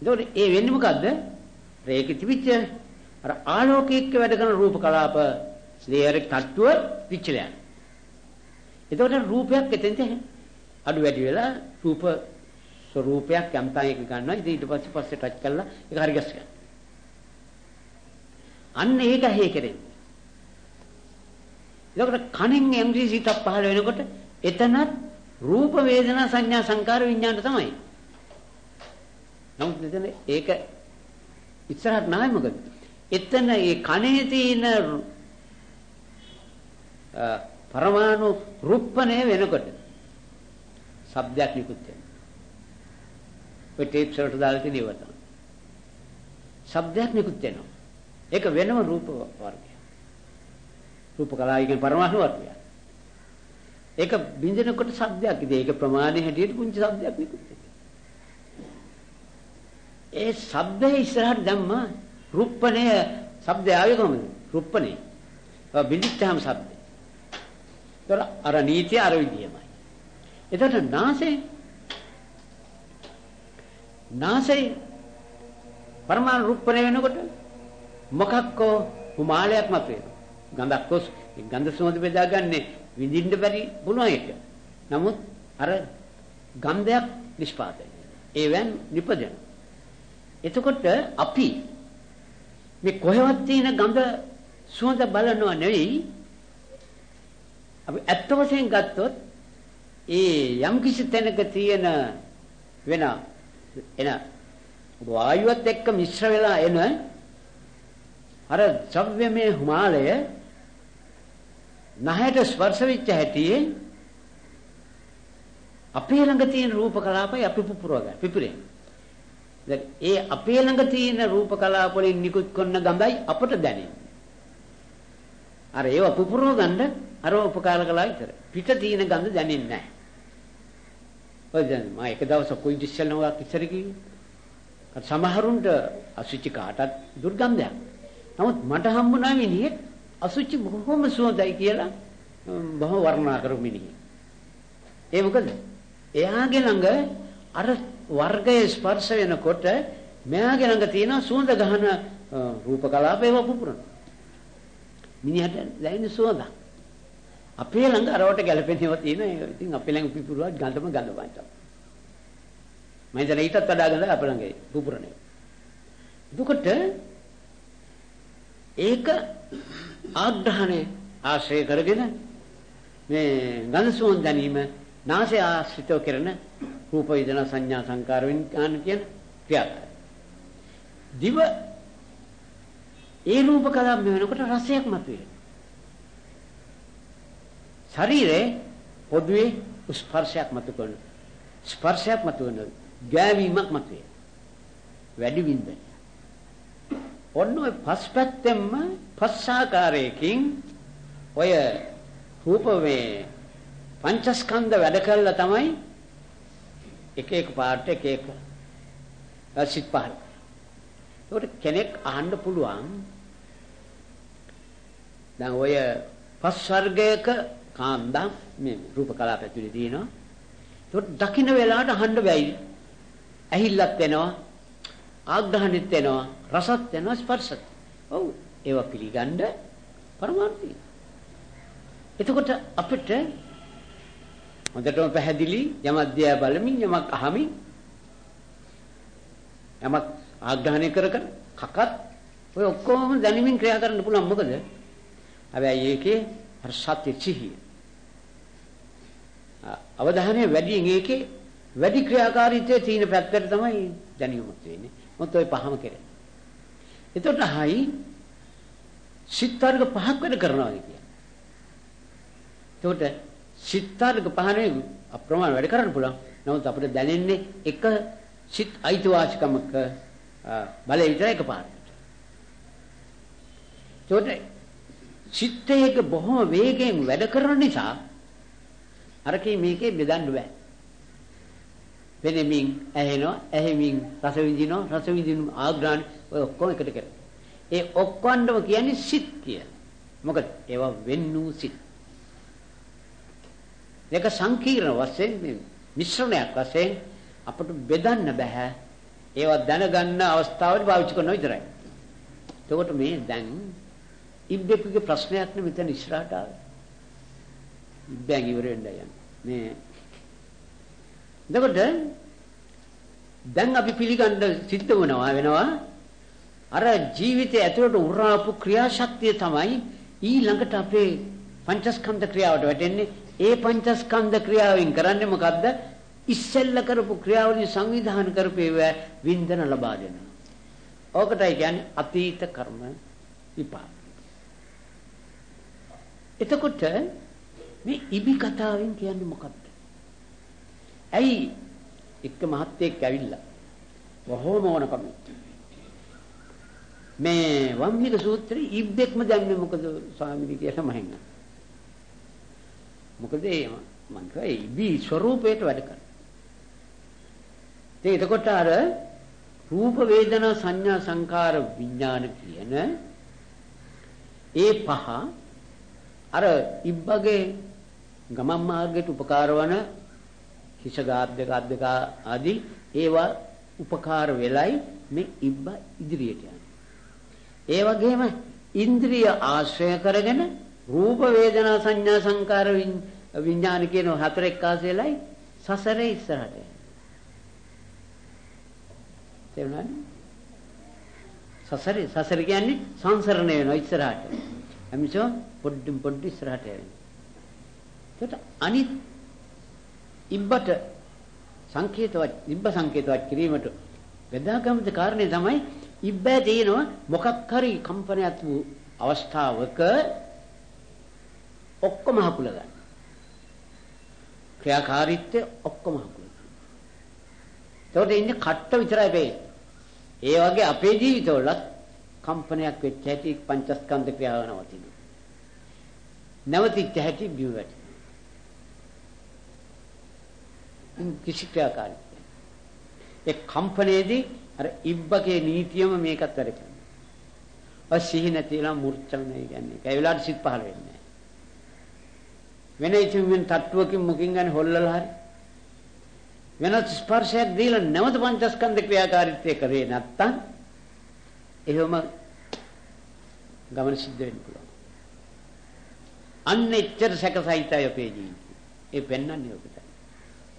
ඒතකොට ඒ වෙන්නේ මොකද්ද? රේකෙ තිබිච්ච අර ආලෝකයක වැඩ කරන රූප කලාප ස්ලේයර් තට්ටුව පිච්චලා. එතකොට රූපයක් එතෙන්ට අඩු වැඩි වෙලා රූප ස්වරූපයක් යම්තන් එක ගන්නවා. ඉතින් ඊට පස්සේ පස්සේ ටච් කරලා ඒක හරි ගැස් ගන්නවා. අන්න ඒක හේ කරේ. එතකොට කණෙන් යම්කිසි සිතක් පහළ වෙනකොට එතනත් රූප වේදනා සංඥා සංකාර විඥාන තමයි. නමුත් එතන ඒක ඉස්සරහට නැහැ මොකද? එතන ඒ කණේ තියෙන පරමාණු රුප්පණය වෙනකොට ශබ්දයක් නිකුත් වෙනවා. ඔය ටේප්ස් වලට දාලා තියෙන ඒවා තමයි. ශබ්දයක් නිකුත් වෙනවා. ඒක වෙනම රූප වර්ගයක්. රූප කලාව කියන පරමාණු වර්ගයක්. ඒක බින්දෙනකොට ශබ්දයක් ඉතින් ඒක ප්‍රමාණය හැටියට පුංචි ශබ්දයක් නිකුත් ඒ ශබ්දේ ඉස්සරහට දැම්මා රුප්පණය ශබ්දය ආවේ කොහමද? රුප්පණේ. බින්දිච්චාම ශබ්ද. ඒතර අර නීතිය අර විදියමයි. එතකොට නාසය නාසය පරමාණු රූපණය වෙනකොට මොකක්කෝ හිමාලයක් මත වෙනවා. ගඳක් කොස් ගඳ සුවඳ බෙදාගන්නේ විඳින්න බැරි පුළුවන් එක. නමුත් අර ගන්ධයක් නිෂ්පාදනය. ඒවෙන් නිපදෙන. එතකොට අපි මේ කොහෙවත් තියෙන ගඳ සුවඳ බලනවා නෙවෙයි අපි ඇත්ත වශයෙන් ගත්තොත් ඒ යම් කිසි තැනක තියෙන වෙන එන වායුවත් එක්ක මිශ්‍ර වෙලා එන අර ද්‍රව්‍යමය හිමාලය නහයට ස්පර්ශ වෙච්ච හැටි අපේ ළඟ තියෙන රූප කලාපයි අපි පුපුරව ගන්න පිපුරේ. දැන් ඒ අපේ ළඟ තියෙන රූප කලාප වලින් නිකුත් කරන ගඳයි අපට දැනෙන්නේ. අර ඒව පුපුරව ගන්න අර උපකාර කළා විතර. පිට තියෙන ගඳ දැනෙන්නේ නැහැ. ඔය දැන් මම එක දවසක් කොයි දිස්සලනවා ඉස්සර කිව්වේ. සමහරුන්ට අසුචි කාටත් දුර්ගන්ධයක්. නමුත් මට හම්බුණා මිනිහෙක් අසුචි බොහොම සුවඳයි කියලා බොහොම වර්ණනා කරු මිනිහෙක්. ඒ මොකද? එයාගේ ළඟ අර වර්ගයේ ස්පර්ශ වෙනකොට මෙයාගේ ළඟ තියෙන සුවඳ ගහන රූප කලාප ඒවා පුපුරන. මිනිහට දැනෙන සුවඳක්. අපේ ළඟ අරවට ගැළපෙනේවා තියෙන ඒක ඉතින් අපේ ළඟ පිපුරුවත් ගඳම ගඳ වන්ට. මම හිතන ඊටත් වඩා ගඳ අපේ ළඟ පුපුරන්නේ. එතකොට ඒක ආග්‍රහණය ආශ්‍රය කරගෙන මේ ගඳ සුවඳ දැනීම නාසය ආශ්‍රිතව කරන රූප වේදනා සංඥා සංකාර විඥාන කියන ක්‍රියාකාරී. දිව ඒ රූප කලාප වෙනකොට රසයක් මතුවේ. ශරීරේ පොදුවේ ස්පර්ශයක් මතු කරන ස්පර්ශයක් මතු කරන ගෑවීමක් මතුවේ. වැඩි වින්දනය. ඔන්න ඔය පස් පැත්තෙන්ම පස් ආකාරයකින් ඔය රූප වේ පංචස්කන්ධ වැඩ කළා තමයි එක එක පාට එක එක සිත් පහල. ඒකට කෙනෙක් අහන්න පුළුවන් දැන් ඔය පස් වර්ගයක කාන්දම් මේ රූප කලාප ඇතුලේ තියෙනවා. ඒකට දකින්න වෙලාවට අහන්න බැයි. ඇහිල්ලක් වෙනවා. ආග්‍රහණිත් වෙනවා. රසත් වෙනවා ස්පර්ශත්. ඔව් ඒවා පිළිගන්න පරමාර්ථය. එතකොට අපිට හොඳටම පැහැදිලි යමක් දිහා බලමින් යමක් අහමින් යමක් ආග්‍රහණය කර කර කකත් ඔය ඔක්කොම දැනීමෙන් ක්‍රියා කරන්න පුළුවන් මොකද? හැබැයි ඒකේ අර සත්‍ය සිහිය. අවධානය වැඩියෙන් ඒකේ වැඩි ක්‍රියාකාරීත්වයේ තියෙන පැත්තට තමයි දැනීමක් වෙන්නේ. මොකද ඔය පහම කරන්නේ. එතකොට හයි සිත් වර්ග පහක් වැඩ කරනවා කියන්නේ. එතකොට සිත් වර්ග පහනේ අප්‍රමාණ වැඩ කරන්න පුළුවන්. නමුත් අපිට දැනෙන්නේ එක සිත් අයිතිවාසිකමක බලය විතරයි එකපාරට. එතකොට චිත්තයක බොහොම වේගයෙන් වැඩ කරන නිසා අරකේ මේකේ බෙදන්න බෑ. වෙනමින් ඇහෙනවා ඇහෙමින් රස විඳිනවා රස විඳිනු ආග්‍රහණ ඔය ඔක්කොම එකට කරා. ඒ ඔක්කොන්ඩම කියන්නේ සිත් කියලා. මොකද ඒවා වෙන්නු සිත්. ඒක සංකීර්ණ වශයෙන් මේ මිශ්‍රණයක් වශයෙන් අපට බෙදන්න බෑ. ඒවා දැනගන්න අවස්ථාවට පාවිච්චි කරනවා විතරයි. එතකොට මේ දැන් ඉබ්බෙකුගේ ප්‍රශ්නයක් නෙ මෙතන ඉස්සරහට ආවේ. ඉබ්බෙන් ඉවර වෙන්න යන. මේ එතකොට දැන් අපි පිළිගන්න සිද්ධ වෙනවා වෙනවා අර ජීවිතය ඇතුළට උරාපු ක්‍රියාශක්තිය තමයි ඊළඟට අපේ පංචස්කන්ධ ක්‍රියාවට වැටෙන්නේ ඒ පංචස්කන්ධ ක්‍රියාවෙන් කරන්නේ මොකද්ද ඉස්සෙල්ල කරපු ක්‍රියාවලින් සංවිධානය කරපේව වින්දන ලබා දෙනවා. ඕකටයි කියන්නේ අතීත කර්ම විපාක. එතකොට මේ ඉබි කතාවෙන් කියන්නේ මොකක්ද? ඇයි එක්ක මහත්තයෙක් ඇවිල්ලා වහෝම ඕනකම මේ වම්හික සූත්‍රයේ ඉබ්බෙක්ම දැන්නේ මොකද ස්වාමීනි කියලා මම හිතනවා. මොකද ඒ මං කියයි ඉබි ස්වરૂපයට වැඩ කරන. ඒ එතකොට අර රූප වේදනා සංඥා සංකාර විඥාන කියන ඒ පහ අර ඉබ්බගේ ගමන් මාර්ගයට උපකාර වන හිස ගාද්දක අද්දක ආදී ඒවා උපකාර වෙලයි මේ ඉබ්බ ඉදිරියට යන්නේ. ඒ වගේම ඉන්ද්‍රිය ආශ්‍රය කරගෙන රූප වේදනා සංඥා සංකාර විඥාන කියන හතර එක්කාසෙලයි සසරේ ඉස්සරහට යන්නේ. තේරුණාද? සසරේ සසර කියන්නේ සංසරණ වෙනවා ඉස්සරහට. එමිසෝ පොඩ්ඩින් පොඩ්ඩ ඉස්සරහට යන්නේ. ඒකට අනිත් ඉබ්බට සංකේතවත් ඉබ්බ සංකේතවත් කිරීමට වැදගත්ම කාරණේ තමයි ඉබ්බෑ තියෙනවා මොකක් හරි කම්පනයක් වූ අවස්ථාවක ඔක්කොම හකුල ගන්න. ක්‍රියාකාරීත්වය ඔක්කොම හකුල ගන්න. ඒකට ඉන්නේ කට්ට විතරයි වෙන්නේ. ඒ වගේ අපේ ජීවිතවලත් කම්පනයක් වෙච්ච හැටි පංචස්කන්ධ ක්‍රියාව නවතිනවා. නැවතිච්ච හැටි බිම වැටෙනවා. කිසි ක්‍රියාකාරීත්වයක්. ඒ කම්පනයේදී අර ඉබ්බගේ නීතියම මේකත් වැඩ කරනවා. ඔය සිහි නැතිලා මූර්ඡනය කියන්නේ. ඒ වෙලාවට සිත් පහළ වෙන්නේ නැහැ. වෙන ඉතින් තට්ටුවකින් මුකින් ගන්න හොල්ලලා හරි වෙනත් ස්පර්ශයක් දීලා නැවත පංචස්කන්ධ ක්‍රියාකාරීත්වය කරේ නැත්තම් එහෙම ගමන සිද්ධ වෙන්න පුළුවන්. අන්න එච්චර සැකසහිතයි අපේ ජීවිතේ. ඒ පෙන්වන්නේ ඔකට.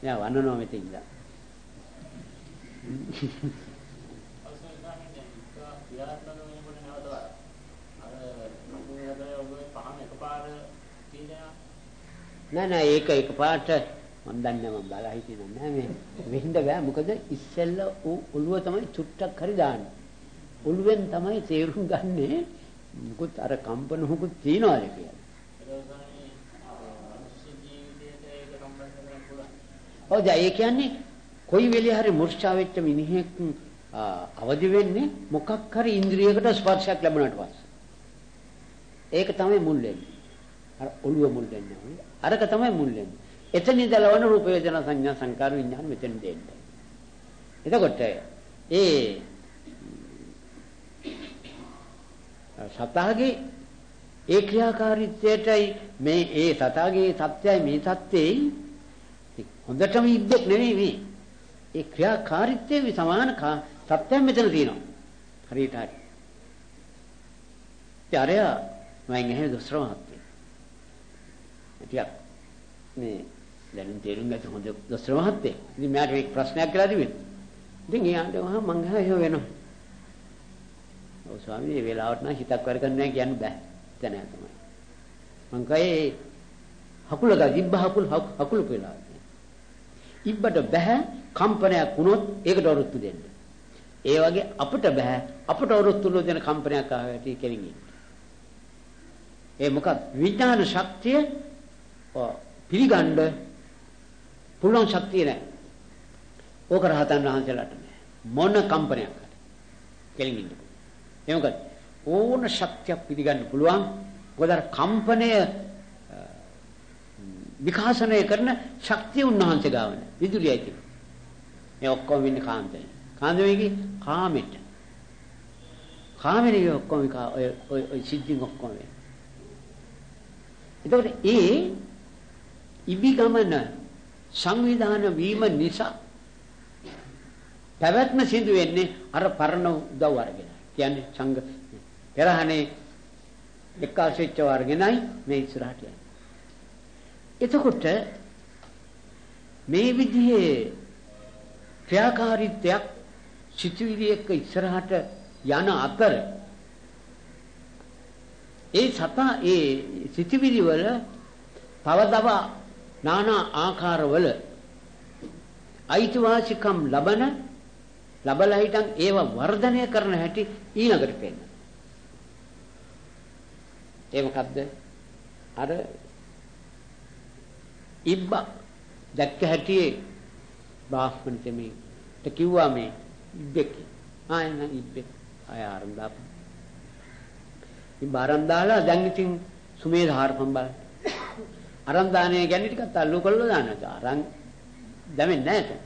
මෙයා වන්නනවා මෙතන ඉඳලා. නෑ නෑ ඒක එකපාරට මම දන්නේ මම බලා හිටියේ නෑ මේ වෙන්න බෑ මොකද ඉස්සෙල්ල ඔළුව තමයි චුට්ටක් හරි දාන්නේ. ඔළුවෙන් තමයි තේරුම් ගන්නේ මොකද අර කම්පන හුකුත් තියනවාද කියලා. ඔව් දැන් ඒ කියන්නේ කොයි වෙලේ හරි මුර්ඡා වෙච්ච මිනිහෙක් අවදි වෙන්නේ මොකක් හරි ඉන්ද්‍රියකට ස්පර්ශයක් ලැබුණාට පස්සේ. ඒක තමයි මුල් වෙන්නේ. අර ඔළුව මුල් වෙන්නේ. අරක තමයි මුල් වෙන්නේ. එතන ඉඳලා වන රූප වේදනා සංඥා සංකාර විඥාන මෙතන දෙන්න. එතකොට ඒ සතාගේ ඒ ක්‍රියාකාරීත්වයටයි මේ ඒ සතාගේ සත්‍යයි මේ සත්‍යෙයි හොඳටම ඉද්දෙක් නෙවෙයි මේ. ඒ ක්‍රියාකාරීත්වයේ සමාන සත්‍යයක් මෙතන තියෙනවා. හරියට හරි. ඉතින් අරයා මම ඇහෙන දොස්තර මහත්තයා. ටිකක් මේ දැන් තේරුම් ගත්ත හොඳ දොස්තර මහත්තයා. ඉතින් මට මේ ප්‍රශ්නයක් කියලා තිබෙනවා. ඉතින් එයාට මහා මං එහෙම වෙනවා. ඔව් ස්වාමීනි මේ වෙලාවට නම් හිතක් වැඩ කරන්නේ නැහැ කියන්න බෑ. එතන තමයි. මං කයේ හකුල ගා දිබ්බ හකුල හකුල කියලා. ඉබ්බට බෑ කම්පනයක් වුණොත් ඒකට වරුත්තු දෙන්න. ඒ වගේ අපිට බෑ අපට වරුත්තු දෙන කම්පනයක් ආවට කෙලින් ඉන්න. ඒ මොකක්ද විඥාන ශක්තිය පිළිගන්න පුළුවන් ශක්තිය නැහැ. ඕක රහතන් වහන්සේලාට නෑ. මොන කම්පනයක් හරි. කෙලින් ඉන්න. ඒ මොකද ඕන ශක්තියක් පිළිගන්න පුළුවන්. මොකද කම්පනය විකාශනය කරන ශක්තිය උන්වහන්සේ ගාව නැහැ. විදුලියයි තියෙන්නේ. මේ ඔක්කොම ඉන්නේ කාන්තේ. කාන්දමේගේ කාමෙට. කාමෙනේ ඔක්කොම ඔය ඔය ඔය සිද්ධින් ඔක්කොම වෙන්නේ. එතකොට ඒ ඉබි ගමන සංවිධාන වීම නිසා පැවැත්ම සිදු වෙන්නේ අර පරණ උදව් අරගෙන. කියන්නේ සංඝ පෙරහනේ එක්කාසෙච්ච වර්ගෙනයි මේ ඉස්සරහට යන්නේ. එතකොට මේ විදිහේ ක්‍රියාකාරීත්වයක් සිතුවිලි එක්ක ඉස්සරහට යන අතර ඒ සතා ඒ සිතිවිලි වල තවදව নানা ආකාරවල අයිතිවාසිකම් ලබන ලබලා හිටන් ඒව වර්ධනය කරන හැටි ඊළඟට පෙන්න. ඒ මොකද්ද? අර ඉබ්බා දැක්ක හැටියේ බාහ්මණ තෙමේ කිව්වා මේ ඉබ්බෙක් ආයන ඉබ්බෙක් ආය ආරම්භ ඉතින් බාරන් දාලා දැන් ඉතින් සුමේධ හාරපම් බල. අරන් දාන්නේ ගැන්නේ ටිකක් අල්ලු කරලා දානවා. අරන් දැමෙන්නේ නැහැ.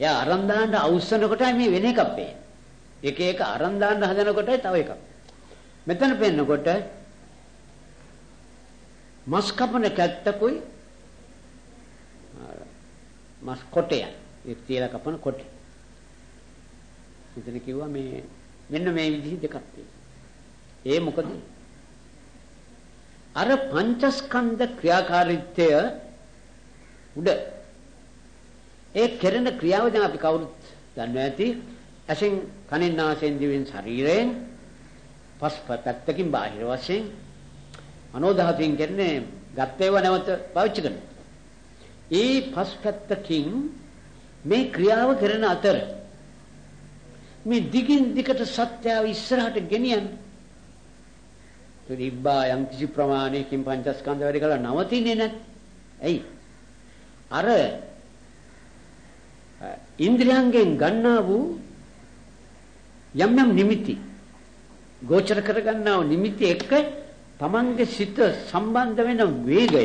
එයා අරන් දාන්න අවුස්සන කොටයි මේ වෙන එකක් පේන්නේ. එක එක අරන් දාන්න හදන කොටයි තව එකක්. මෙතන පෙන්නකොට මස් කපන කැත්තකුයි මස් කොටය. ඒ තියලා කපන කොටේ. මෙතන කිව්වා මේ මෙන්න මේ විදිහ දෙකක් තියෙනවා. ඒ මොකද? අර පංචස්කන්ධ ක්‍රියාකාරීත්වය උඩ ඒ කෙරෙන ක්‍රියාව දැන් අපි කවුරුත් දන්නවා ඇති. ඇසෙන් කනෙන් නාසයෙන් දිවෙන් ශරීරයෙන් පස් පැත්තකින් බාහිර වශයෙන් මනෝධාතුන් කියන්නේ ගත්තේව නැවත පාවිච්චි කරනවා. ඒ පස් පැත්තකින් මේ ක්‍රියාව කරන අතර මේ දිගින් දිගට සත්‍යව ඉස්සරහට ගෙනියන්නේ තිබ්බා යම් කිසි ප්‍රමාණයකින් පංචස්කන්ධ වැඩි කළා නවතින්නේ නැත්. ඇයි? අර ඉන්ද්‍රියයන්ගෙන් ගන්නා වූ යම් යම් නිමිති ගෝචර කර ගන්නා වූ නිමිති එක්ක තමන්ගේ සිත සම්බන්ධ වෙන වේගය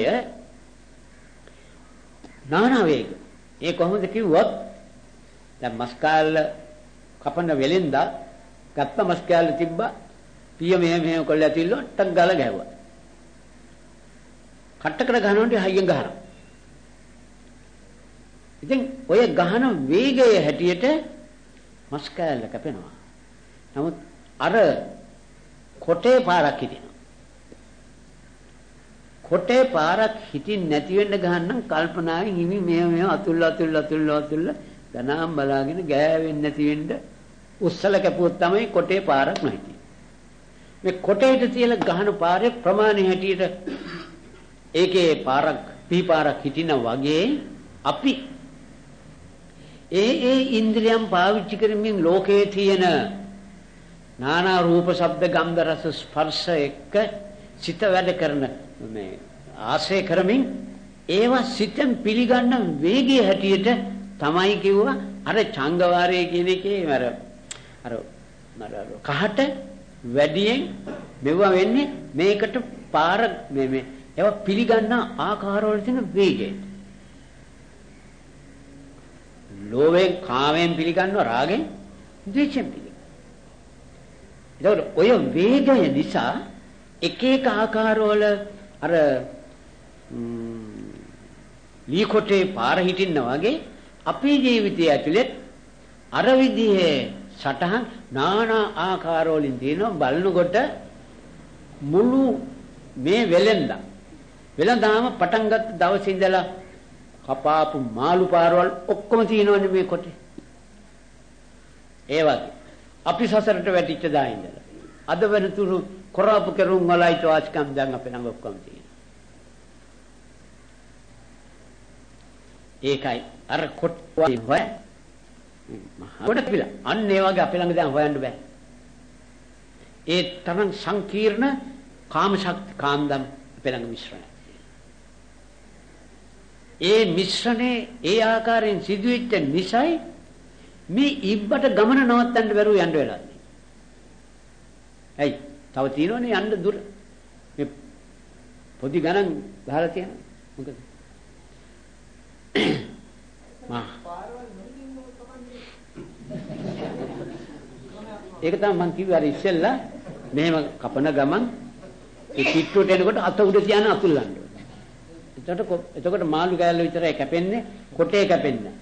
නානා වේග. ඒ කොහොමද කිව්වොත් දැන් මස් කාල කපන වෙලෙන්දා ගත්ත මස් කාල තිබ්බා පිය මෙහෙම මෙහෙම කොල්ල ඇතිල්ල ටක් ගාලා ගැහුවා. කට්ටකට ගහනකොට හයියෙන් ගහනවා. ඉතින් ඔය ගහන වේගය හැටියට මස් කෑල්ල කැපෙනවා. නමුත් අර කොටේ පාරක් හිටිනවා. කොටේ පාරක් හිටින් නැති වෙන්න ගහන්නම් කල්පනාවෙන් හිමි මෙහෙම මෙහෙම අතුල්ල අතුල්ල අතුල්ල අතුල්ල දනාම් බලාගෙන ගෑවෙන්නේ නැති වෙන්න උස්සල කැපුවොත් තමයි කොටේ පාරක් නැති. මේ කොටේට තියලා ගහන පාරේ ප්‍රමාණය හැටියට ඒකේ පාරක් පීපාරක් හිටිනා වගේ අපි ඒ ඒ ඉන්ද්‍රියම් පාවිච්චි කරමින් ලෝකයේ තියෙන නානා රූප ශබ්ද ගන්ධ රස ස්පර්ශ එක්ක සිත වැඩ කරන මේ ආශ්‍රය කරමින් ඒවා සිතෙන් පිළිගන්න වේගය හැටියට තමයි කිව්වා අර චංගවාරය කියන එකේ අර අර කහට වැඩියෙන් මෙවුවා වෙන්නේ මේකට පාර මේ මේ ඒවා පිළිගන්න ආකාරවල තියෙන වේගය. ලෝභයෙන් කාමයෙන් පිළිගන්නවා රාගෙන් ද්වේෂයෙන් පිළිගන්නවා. ඒතකොට ඔය වේගය නිසා එක එක ආකාරවල අර ලී කොටේ පාර හිටින්න වගේ අපේ ජීවිතය ඇතුළේ අර විදිහේ සටහන් নানা ආකාරවලින් තියෙනවා බලනකොට මුළු මේ වෙලෙන්දා වෙලඳාම පටන් ගත්ත දවසේ ඉඳලා කපාපු මාළු පාරවල් ඔක්කොම තියෙනවනේ මේ කොටේ. ඒ වගේ අපි සසරට වැටිච්ච දා ඉඳලා අද වෙනතුරු කොරාපු කරුන් වලයිත වාස්කම් දැන් අපේ ළඟ ඔක්කොම තියෙනවා. ඒකයි අර කොට්ටුවේ හොය කොට පිළ අන්න ඒ වගේ අපේ ළඟ දැන් හොයන්න බෑ. ඒ තරම් සංකීර්ණ කාම ශක්ති කාන්දම් අපේ ළඟ මිශ්‍රණය. ඒ මිශ්‍රණේ ඒ ආකාරයෙන් සිදුවෙච්ච නිසයි මේ ඉබ්බට ගමන නවත්තන්න බැරුව යන්න වෙලා. ඇයි? තව තියෙනවනේ යන්න දුර. මේ පොඩි ගණන් ගහලා තියෙනවා. මොකද? මා ඒක තමයි මං කිව්වේ අර ඉස්සෙල්ලා මෙහෙම කපන ගමන් ඒ පිට්ටුවට එනකොට අත උඩ තියාන අතුල්ලන්න. එතකොට එතකොට මාළු කෑල්ල විතරයි කැපෙන්නේ කොටේ කැපෙන්නේ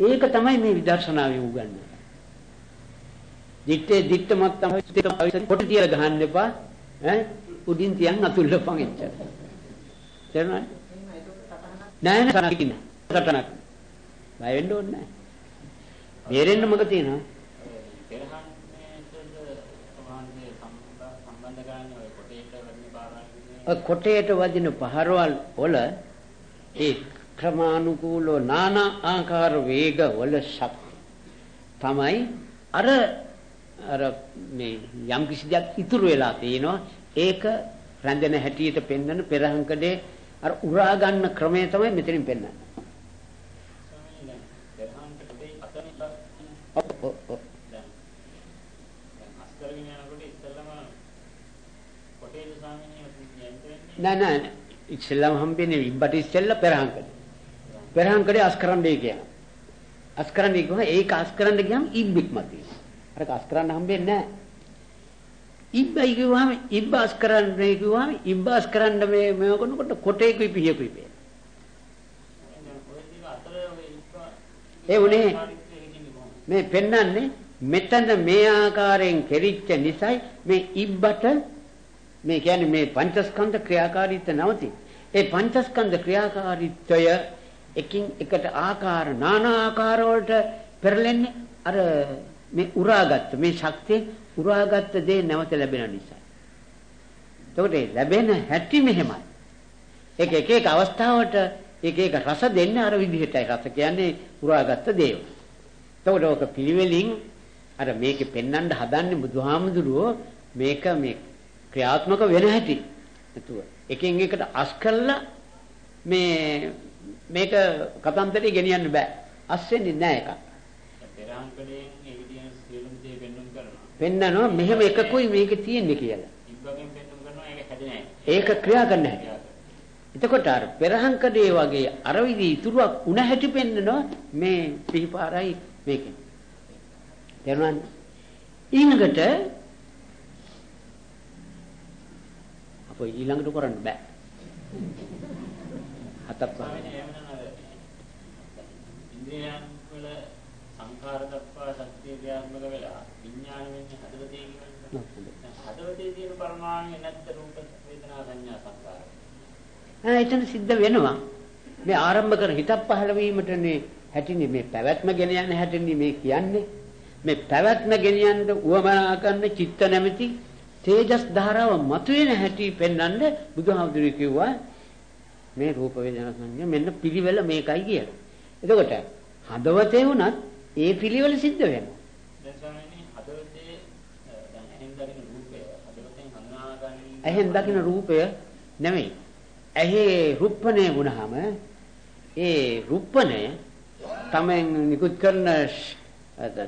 ඒක තමයි මේ විදර්ශනාවේ උගන්වන්නේ. දිත්තේ දිත්ත මත්තම කොට තියලා ගහන්න එපා. ඈ? උඩින් තියන් අතුල්ලපන් එච්චර. තේරුණාද නෑ නෑ සනකින්න සටනක් බය වෙන්න ඕනේ නෑ බේරෙන්න මොකද තියෙනවා? කොටේට වදින පහරවල් වල ඒ ක්‍රමානුකූලව নানা ආකාර වේග වල ශක්ති තමයි අර අර මේ යම් කිසි දෙයක් ඉතුරු වෙලා තියෙනවා. ඒක රැඳෙන හැටියට පෙන්වන පෙරහංකඩේ අර උරා ගන්න ක්‍රමය තමයි මෙතනින් පෙන්වන්නේ. ඔව් ඔව් ඔව් නෑ නෑ ඉස්සෙල්ලාම හම්බෙන්නේ ඉබ්බට ඉස්සෙල්ලා පෙරහංකඩ. පෙරහංකඩේ අස්කරන්නේ කියන. අස්කරන්නේ කිව්වම ඒක අස්කරන්න ගියාම ඉබ්බෙක් මතේ. අරක අස්කරන්න හම්බෙන්නේ නෑ. ඉබ්බයි කිව්වම ඉබ්බ අස්කරන්නේ කිව්වම ඉබ්බ අස්කරන්න මේ මේ කරනකොට කොටේකුයි පිහියකුයි පේ. ඒ උනේ මේ පෙන්වන්නේ මෙතන මේ ආකාරයෙන් කෙරිච්ච නිසායි මේ ඉබ්බට මේ කියන්නේ මේ පංචස්කන්ධ ක්‍රියාකාරීත්වය නවතින. ඒ පංචස්කන්ධ ක්‍රියාකාරීත්වය එකින් එකට ආකාර নানা ආකාර වලට පෙරලෙන්නේ අර මේ උරාගත්ත මේ ශක්තිය උරාගත්ත දේ නැවත ලැබෙන නිසා. එතකොට ලැබෙන හැටි මෙහෙමයි. ඒක එක එක අවස්ථාවට එක එක රස දෙන්නේ අර විදිහටයි රස කියන්නේ උරාගත්ත දේව. එතකොට ඔක පිළිවෙලින් අර මේකේ පෙන්වන්න හදන්නේ බුදුහාමුදුරුවෝ මේක මේ ක්‍රියාත්මක වෙන හැටි. නැතුව එකින් එකට අස් කළා මේ මේක කතන්දරේ ගෙනියන්න බෑ. අස් වෙන්නේ නැහැ එක. පෙරහංකඩයෙන් ඒ විදිහට සියලුම දේ පෙන්වන්න කරනවා. පෙන්නනවා මෙහෙම එකකුයි මේකේ තියෙන්නේ කියලා. ඒක ක්‍රියා කරන්න හැටි. එතකොට අර පෙරහංකඩේ වගේ අර විදි ඉතුරුවක් උණ හැටි පෙන්නනවා මේ පිහිපාරයි මේකෙන්. තේරුණාද? ඊළඟට අපෝ ඊළඟට කරන්න බෑ. හතක් පහ. ඉන්ද්‍රියයන් වල සංඛාර දක්වා ශක්තිය ක්‍රියාත්මක වෙලා විඥාන වෙන්නේ හදවතේ කියන්නේ. හදවතේ තියෙන පරමාණු නැත්te රූප වේදනා සංඥා සංකාර. ආ එතන සිද්ධ වෙනවා. මේ ආරම්භ කර හිතක් පහළ වීමටනේ හැටිනේ මේ පැවැත්ම ගෙන යන හැටිනේ මේ කියන්නේ. මේ පැවැත්ම ගෙන යන්න උවමනා කරන චිත්ත නැමැති තේජස් ධාරාව මතුවෙන හැටි පෙන්වන්න බුදුහාමුදුරුවෝ කිව්වා මේ රූප වේදනා සංඥා මෙන්න පිළිවෙල මේකයි කියලා. එතකොට හදවතේ වුණත් ඒ පිළිවෙල සිද්ධ වෙනවා. දැන් ස්වාමීනි හදවතේ දැන් එහෙන් දකින්න රූපය හදවතෙන් හඳුනාගන්නේ ඇහෙන් දකින රූපය නෙමෙයි. ඇහි රුප්පණය වුණාම ඒ රුප්පණය තමෙන් නිකුත් කරන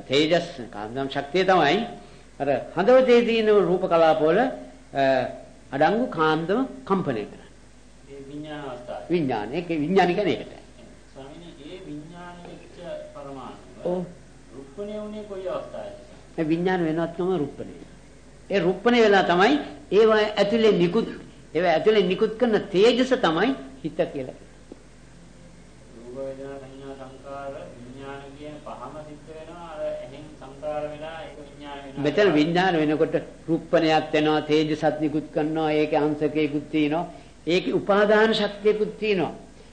තේජස් කාන්දම් ශක්තිය තමයි අර හදවතේ තියෙන රූප කලාපවල අඩංගු කාන්දම කම්පණය කරන්නේ. ඒ විඥාන අවස්ථාවේ විඥාන ඒක විඥාන කියන්නේ ඒකට. ස්වාමීනි ඒ විඥාන වෙච්ච පරමාණු ඔව්. රුප්පණේ උනේ කොයි අවස්ථාවේද? ඒ විඥාන වෙනවත් තමයි රුප්පණේ. ඒ රුප්පණේ වෙලා තමයි ඒවා ඇතුලේ නිකුත් ඒවා ඇතුලේ නිකුත් කරන තේජස තමයි හිත කියලා. රූප වේදනා සංඥා සංකාර විඥාන කියන පහම සිද්ධ වෙනවා අර එහෙන් සංකාර වෙලා ඒක විඥාන වෙනවා. මෙතන විඥාන වෙනකොට රුප්පණයක් වෙනවා තේජසත් නිකුත් කරනවා ඒකේ අංශකයකුත් තියෙනවා ඒකේ උපාදාන ශක්තියකුත් තියෙනවා.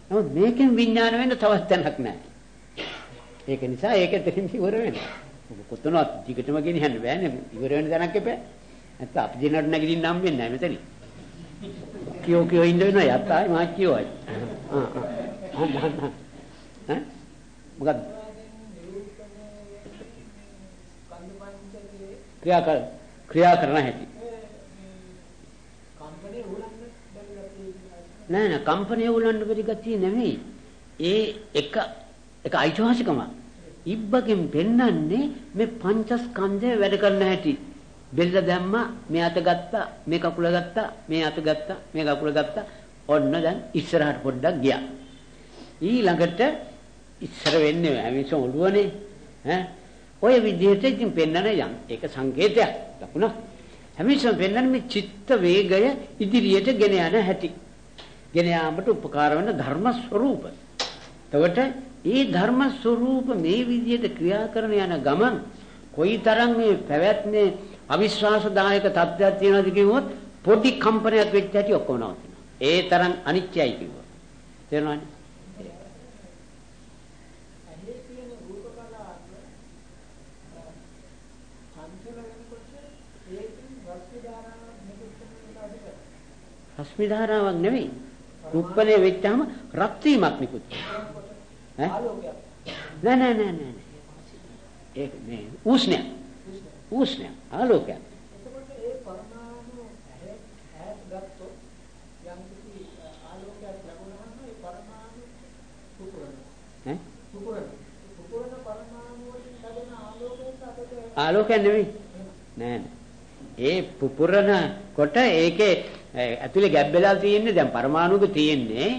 නමුත් මේකෙන් විඥාන වෙන්න තවත් තැනක් නැහැ. ඒක නිසා ඒක දෙකින් ඉවර වෙනවා. ඔබ කොතනවත් දිගටම ගෙනියන්න බෑනේ. ඉවර වෙන තැනක් එපා. නැත්නම් අපි දිනකට නැගිටින්න හම්බෙන්නේ නැහැ මෙතන. කියෝ කියෝ ඉන්න වෙනවා යත්තායි මා කියෝයි. ආ ආ. ඈ මොකද ක්‍රියා කර ක්‍රියා කරන හැටි. නෑ නෑ කම්පණය උලන්න බැරි ගතිය නෙමෙයි. ඒ එක එක අයිතිවාසිකම. ඉබ්බකින් පෙන්වන්නේ මේ පංචස්කන්ධය වැඩ කරන හැටි. බෙල්ල දැම්මා මේ අත ගත්තා මේ කකුල ගත්තා මේ අත ගත්තා මේ කකුල ගත්තා ඔන්න දැන් ඉස්සරහට පොඩ්ඩක් ගියා. ඊළඟට ඉස්සර වෙන්නේ හැමිසො ඔළුවනේ ඈ ඔය විදිහට ඉතින් පෙන්වන යම් ඒක සංකේතයක්. ලකුණක් හැමිසො පෙන්වන මේ චිත්ත වේගය ඉදිරියට ගෙන යන හැටි. ගෙන යාමට උපකාර වෙන ධර්ම ස්වરૂප එතකොට මේ ධර්ම ස්වરૂප මේ විදිහට ක්‍රියා කරන යන ගමන් කොයිතරම් මේ පැවැත්මේ අවිශ්වාසදායක තත්ත්වයක් තියෙනවද කිව්වොත් පොඩි කම්පනයක් වෙච්ච හැටි ඔක්කොම නවතිනවා. ඒ තරම් අනිත්‍යයි කිව්වා තේරෙනවද රශ්මි ධාරාවක් නෙවෙයි. රුප්පණය වෙච්චාම රත් වීමක් නිකුත් ඈ? නෑ නෑ නෑ නෑ. ඒක මේ උෂ්ණය උෂ්ණය ආලෝකය ආලෝකයක් නෙවෙයි නෑ නෑ. ඒ පුපුරන කොට ඒකේ ඇතුලේ ගැබ් වෙලා තියෙන්නේ දැන් පරමාණුක තියෙන්නේ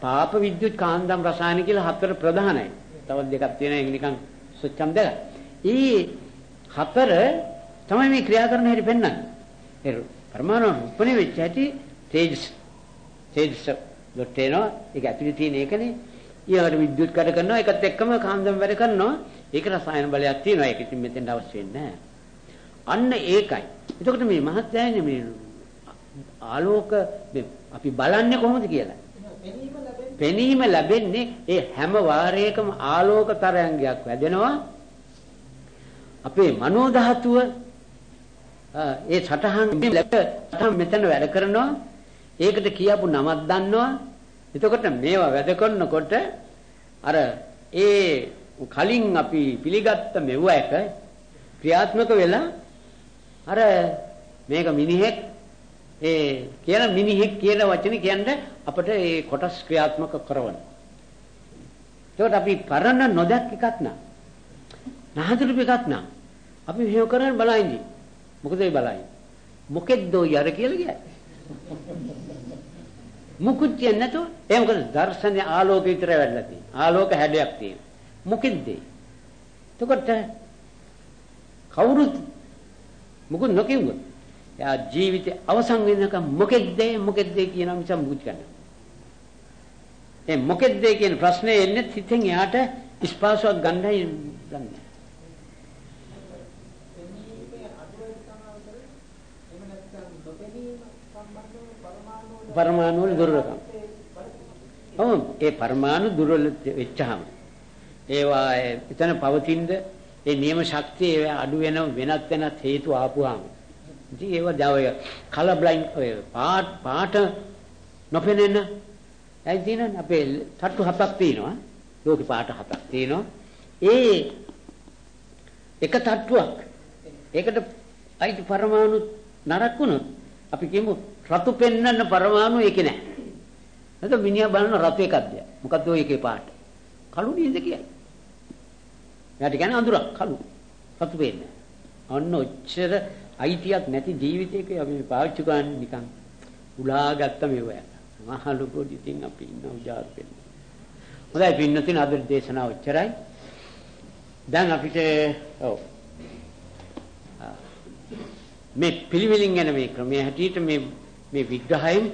තාප විද්‍යුත් කාන්දම් රසායන කියලා හතර ප්‍රධානයි. තවත් දෙකක් තියෙනවා ඒක නිකන් සුච්චම් දෙක. ඊ හතර තමයි මේ ක්‍රියා කරන හැටි පෙන්වන්නේ. ඒ පරමාණු රූපණි වෙච්ච හැටි තේජස් තේජස් ලොට් වෙනවා. ඒක ඇතුලේ තියෙන එකනේ. ඊළඟට විද්‍යුත් කඩ කරනවා. ඒකත් එක්කම කාන්දම් වැඩ කරනවා. ඒක රසායන බලයක් තියෙනවා. ඒක ඉතින් මෙතෙන් අවශ්‍ය වෙන්නේ නැහැ. අන්න ඒකයි. එතකොට මේ මහත්යන්නේ මේ ආලෝක අපි බලන්නේ කොහොමද කියලා. පෙනීම ලැබෙන්නේ පෙනීම ලැබෙන්නේ ඒ හැම වාරයකම ආලෝක තරංගයක් වැදෙනවා. අපේ මනෝ ධාතුව ඒ සටහන් සටහන් මෙතන වැඩ කරනවා. ඒකට කියපු නමක් දන්නවා. එතකොට මේවා වැඩ කරනකොට අර ඒ කලින් අපි පිළිගත්ත මෙව එක ක්‍රියාත්මක වෙලා අර මේක මිනිහෙක් ඒ කියන මිනිහෙක් කියන වචනේ කියන්නේ අපිට ඒ කොටස් ක්‍රියාත්මක කරවන. ඒකට අපි පරණ නොදැක් එකක් නා. නහදුරු එකක් නා. අපි මෙහෙම කරන් බලයින්දි. මොකද ඒ බලයි. මොකෙද්ද යර කියලා කියයි. මුකුත් කියන්නේ නැතුව ඒ මොකද දර්ශනේ ආලෝක විතර වැඩලා තියෙන. ආලෝක හැඩයක් තියෙන. මොකෙද්ද? එතකොට කවුරුත් මොකද නොකියුවා එයා ජීවිතේ අවසන් වෙනකම් මොකෙද්ද මොකෙද්ද කියන මිස මුකුත් කරන්නේ. ඒ මොකෙද්ද කියන ප්‍රශ්නේ එන්නේ හිතෙන් එයාට ස්පාසාවක් ගන්නයි ගන්න. පෙනීමේ අඩුවෙන් තමයි එහෙම නැත්නම් නොපෙනීම සම්බන්ධව පරමාණු වල පරමාණු වල දුර්වලකම්. ඔව් ඒ පරමාණු දුර්වල වෙච්චාම ඒවා එතන පවතිනද ඒ නියම ශක්තිය ඒවා අඩු වෙන වෙනත් වෙනත් හේතු ආපුවාම ඉතින් ඒව දැවය කලර් බ්ලයින්ඩ් ඔය පාට පාට නොපෙනෙන. ඇයි තියෙනවනේ අපේ තට්ටු හතක් තියෙනවා. ලෝකේ පාට හතක් තියෙනවා. ඒ එක තට්ටුවක්. ඒකට අයිති පරමාණු නරක් වුණොත් අපි කියමු රතු පෙන්වන්න පරමාණු ඒකේ නැහැ නැත්නම් මිනිහා බලන රතු එකක්ද මොකද්ද ඔය එකේ පාට? කළු නේද කියයි එයාට කියන්නේ අඳුරක් කළු. රතු පෙන්නේ. අන්න ඔච්චර අයිතියක් නැති ජීවිතයක අපි පාවිච්චි කරන්නේ නිකන් උලාගත්ත මේව යන. මහලු පොඩි ඉතින් අපි ඉන්න උජාරු වෙන්න. හොඳයි පින්නතින අද දේශනාව ඔච්චරයි. දැන් අපිට ඔව් මේ පිළිවෙලින් යන මේ ක්‍රමයේ හැටියට මේ මේ විග්‍රහයෙන්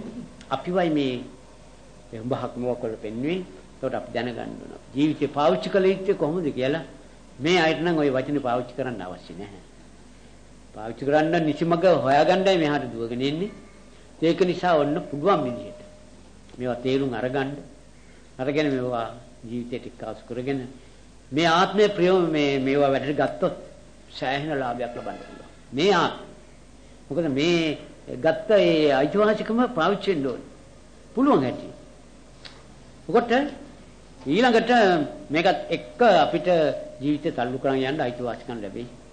අපිවයි මේ උඹහක් මොකවල පෙන්වන්නේ. එතකොට අපි දැනගන්න ඕන. ජීවිතේ පාවිච්චි කළ යුත්තේ කොහොමද කියලා මේ අයට නම් ওই වචනේ පාවිච්චි කරන්න අවශ්‍ය නැහැ. පාවිච්චි කරන්න නිසිමග හොයාගන්නයි මෙහාට දුවගෙන ඉන්නේ. ඒක නිසා ඔන්න පුළුවන් විදිහට මේවා තේරුම් අරගන්න අරගෙන මේවා ජීවිතයට එක්කාසු කරගෙන මේ ආත්මය ප්‍රියම මේ මේවා වැඩට ගත්තොත් සෑහෙන ලාභයක් ලබන්න පුළුවන්. මේ ආත්ම. මොකද මේ ගත්ත ඒ අයිතිවාසිකම පාවිච්චි වෙන්න ඕනේ. පුළුවන් ඇති. මොකට ඊළඟට මේකත් එක්ක අපිට ජීවිතය තල්ලු කරන් යන්න අයිතිවාසිකම් ලැබෙයි.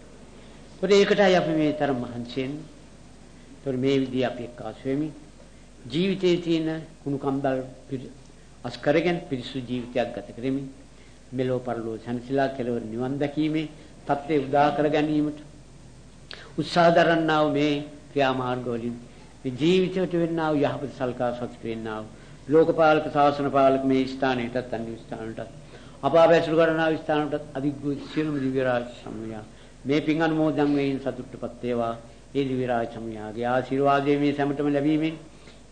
ඒකට ඒකටයි අපි මේ තරම් මහන්සි වෙන්නේ. ඒතර මේ විදිහ අපි එක්කාසු වෙමි. ජීවිතයේ තියෙන කුණු කම්බල් අස් කරගෙන පිරිසුදු ජීවිතයක් ගත කරමින් මෙලෝ පරලෝ සම්සිලා කෙලවර නිවන් දැකීමේ தත්ත්වය උදා කර ගැනීමට උත්සාහ දරන්නා වූ මේ ක්‍රියාමාර්ග වලින් මේ ජීවිතයට වෙන්නා වූ යහපත සල්කා සතුට වෙන්නා වූ ලෝකපාලක ශාසන පාලක මේ ස්ථානයටත් අන්‍ය ස්ථානටත් අපාවැසුරු කරනා ස්ථානටත් අධිග්ගු සියලුම දිව්‍ය රාජ සමුයා මේ පින් අනුමෝදන් වෙයින් සතුටටපත් වේවා. ඒ දිව්‍ය රාජ සමුයාගේ ආශිර්වාදයේ මේ සැමටම ලැබීමෙන්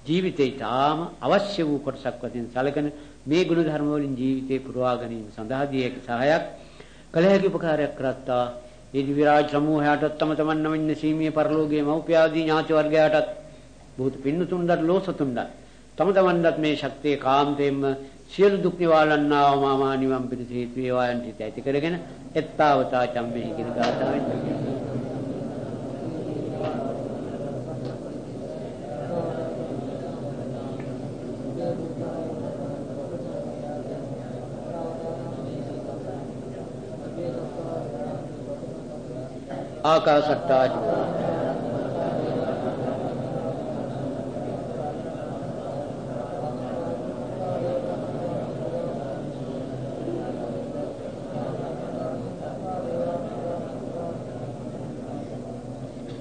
ජීවිතේ තාම අවශ්‍ය වූ කොටසක් වශයෙන් සැලකෙන මේ ගුණ ධර්ම වලින් ජීවිතේ පුරවා ගැනීම සඳහා දී හැකි සහායක් කළ හැකි උපකාරයක් කරත්තා. ඒ දිව්‍ය රාජ සමූහයාටත් තම තමන් නමින් සීමිය පරලෝකයේ මෞපියාදී ඥාති වර්ගයාටත් බුදු පින්නතුන්වත් ලෝසතුන්වත් තම තමන්වත් මේ ශක්තිය කාන්තේම සියලු දුක් නිවාලන්නා මාමා නිවන් පිණිස හේතු වේවා යන්ට ඇති කරගෙන එත්තාවතා චම්මේ කියන ගාථාවෙන් ආකාශට්ටා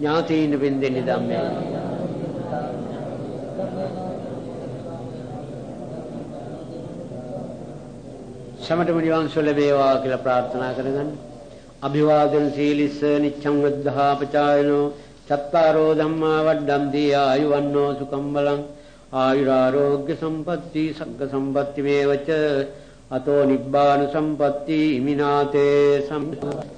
ඥාතීන් වෙන්දෙන්නේ ධම්මේ සමතම නිවන් සුව ලැබේවා කියලා ප්‍රාර්ථනා කරගන්න. අභිවාදන සීලිස්ස නිච්ඡං වද්ධා පචායනෝ චත්තාරෝ ධම්මා වඩ්ඩಂತಿ ආයුවන්නෝ සුකම් බලං. ආයුරාෝග්‍ය සම්පatti සග්ග සම්පatti මේවච අතෝ නිබ්බාන සම්පatti ඉමිනාතේ සම්පatti.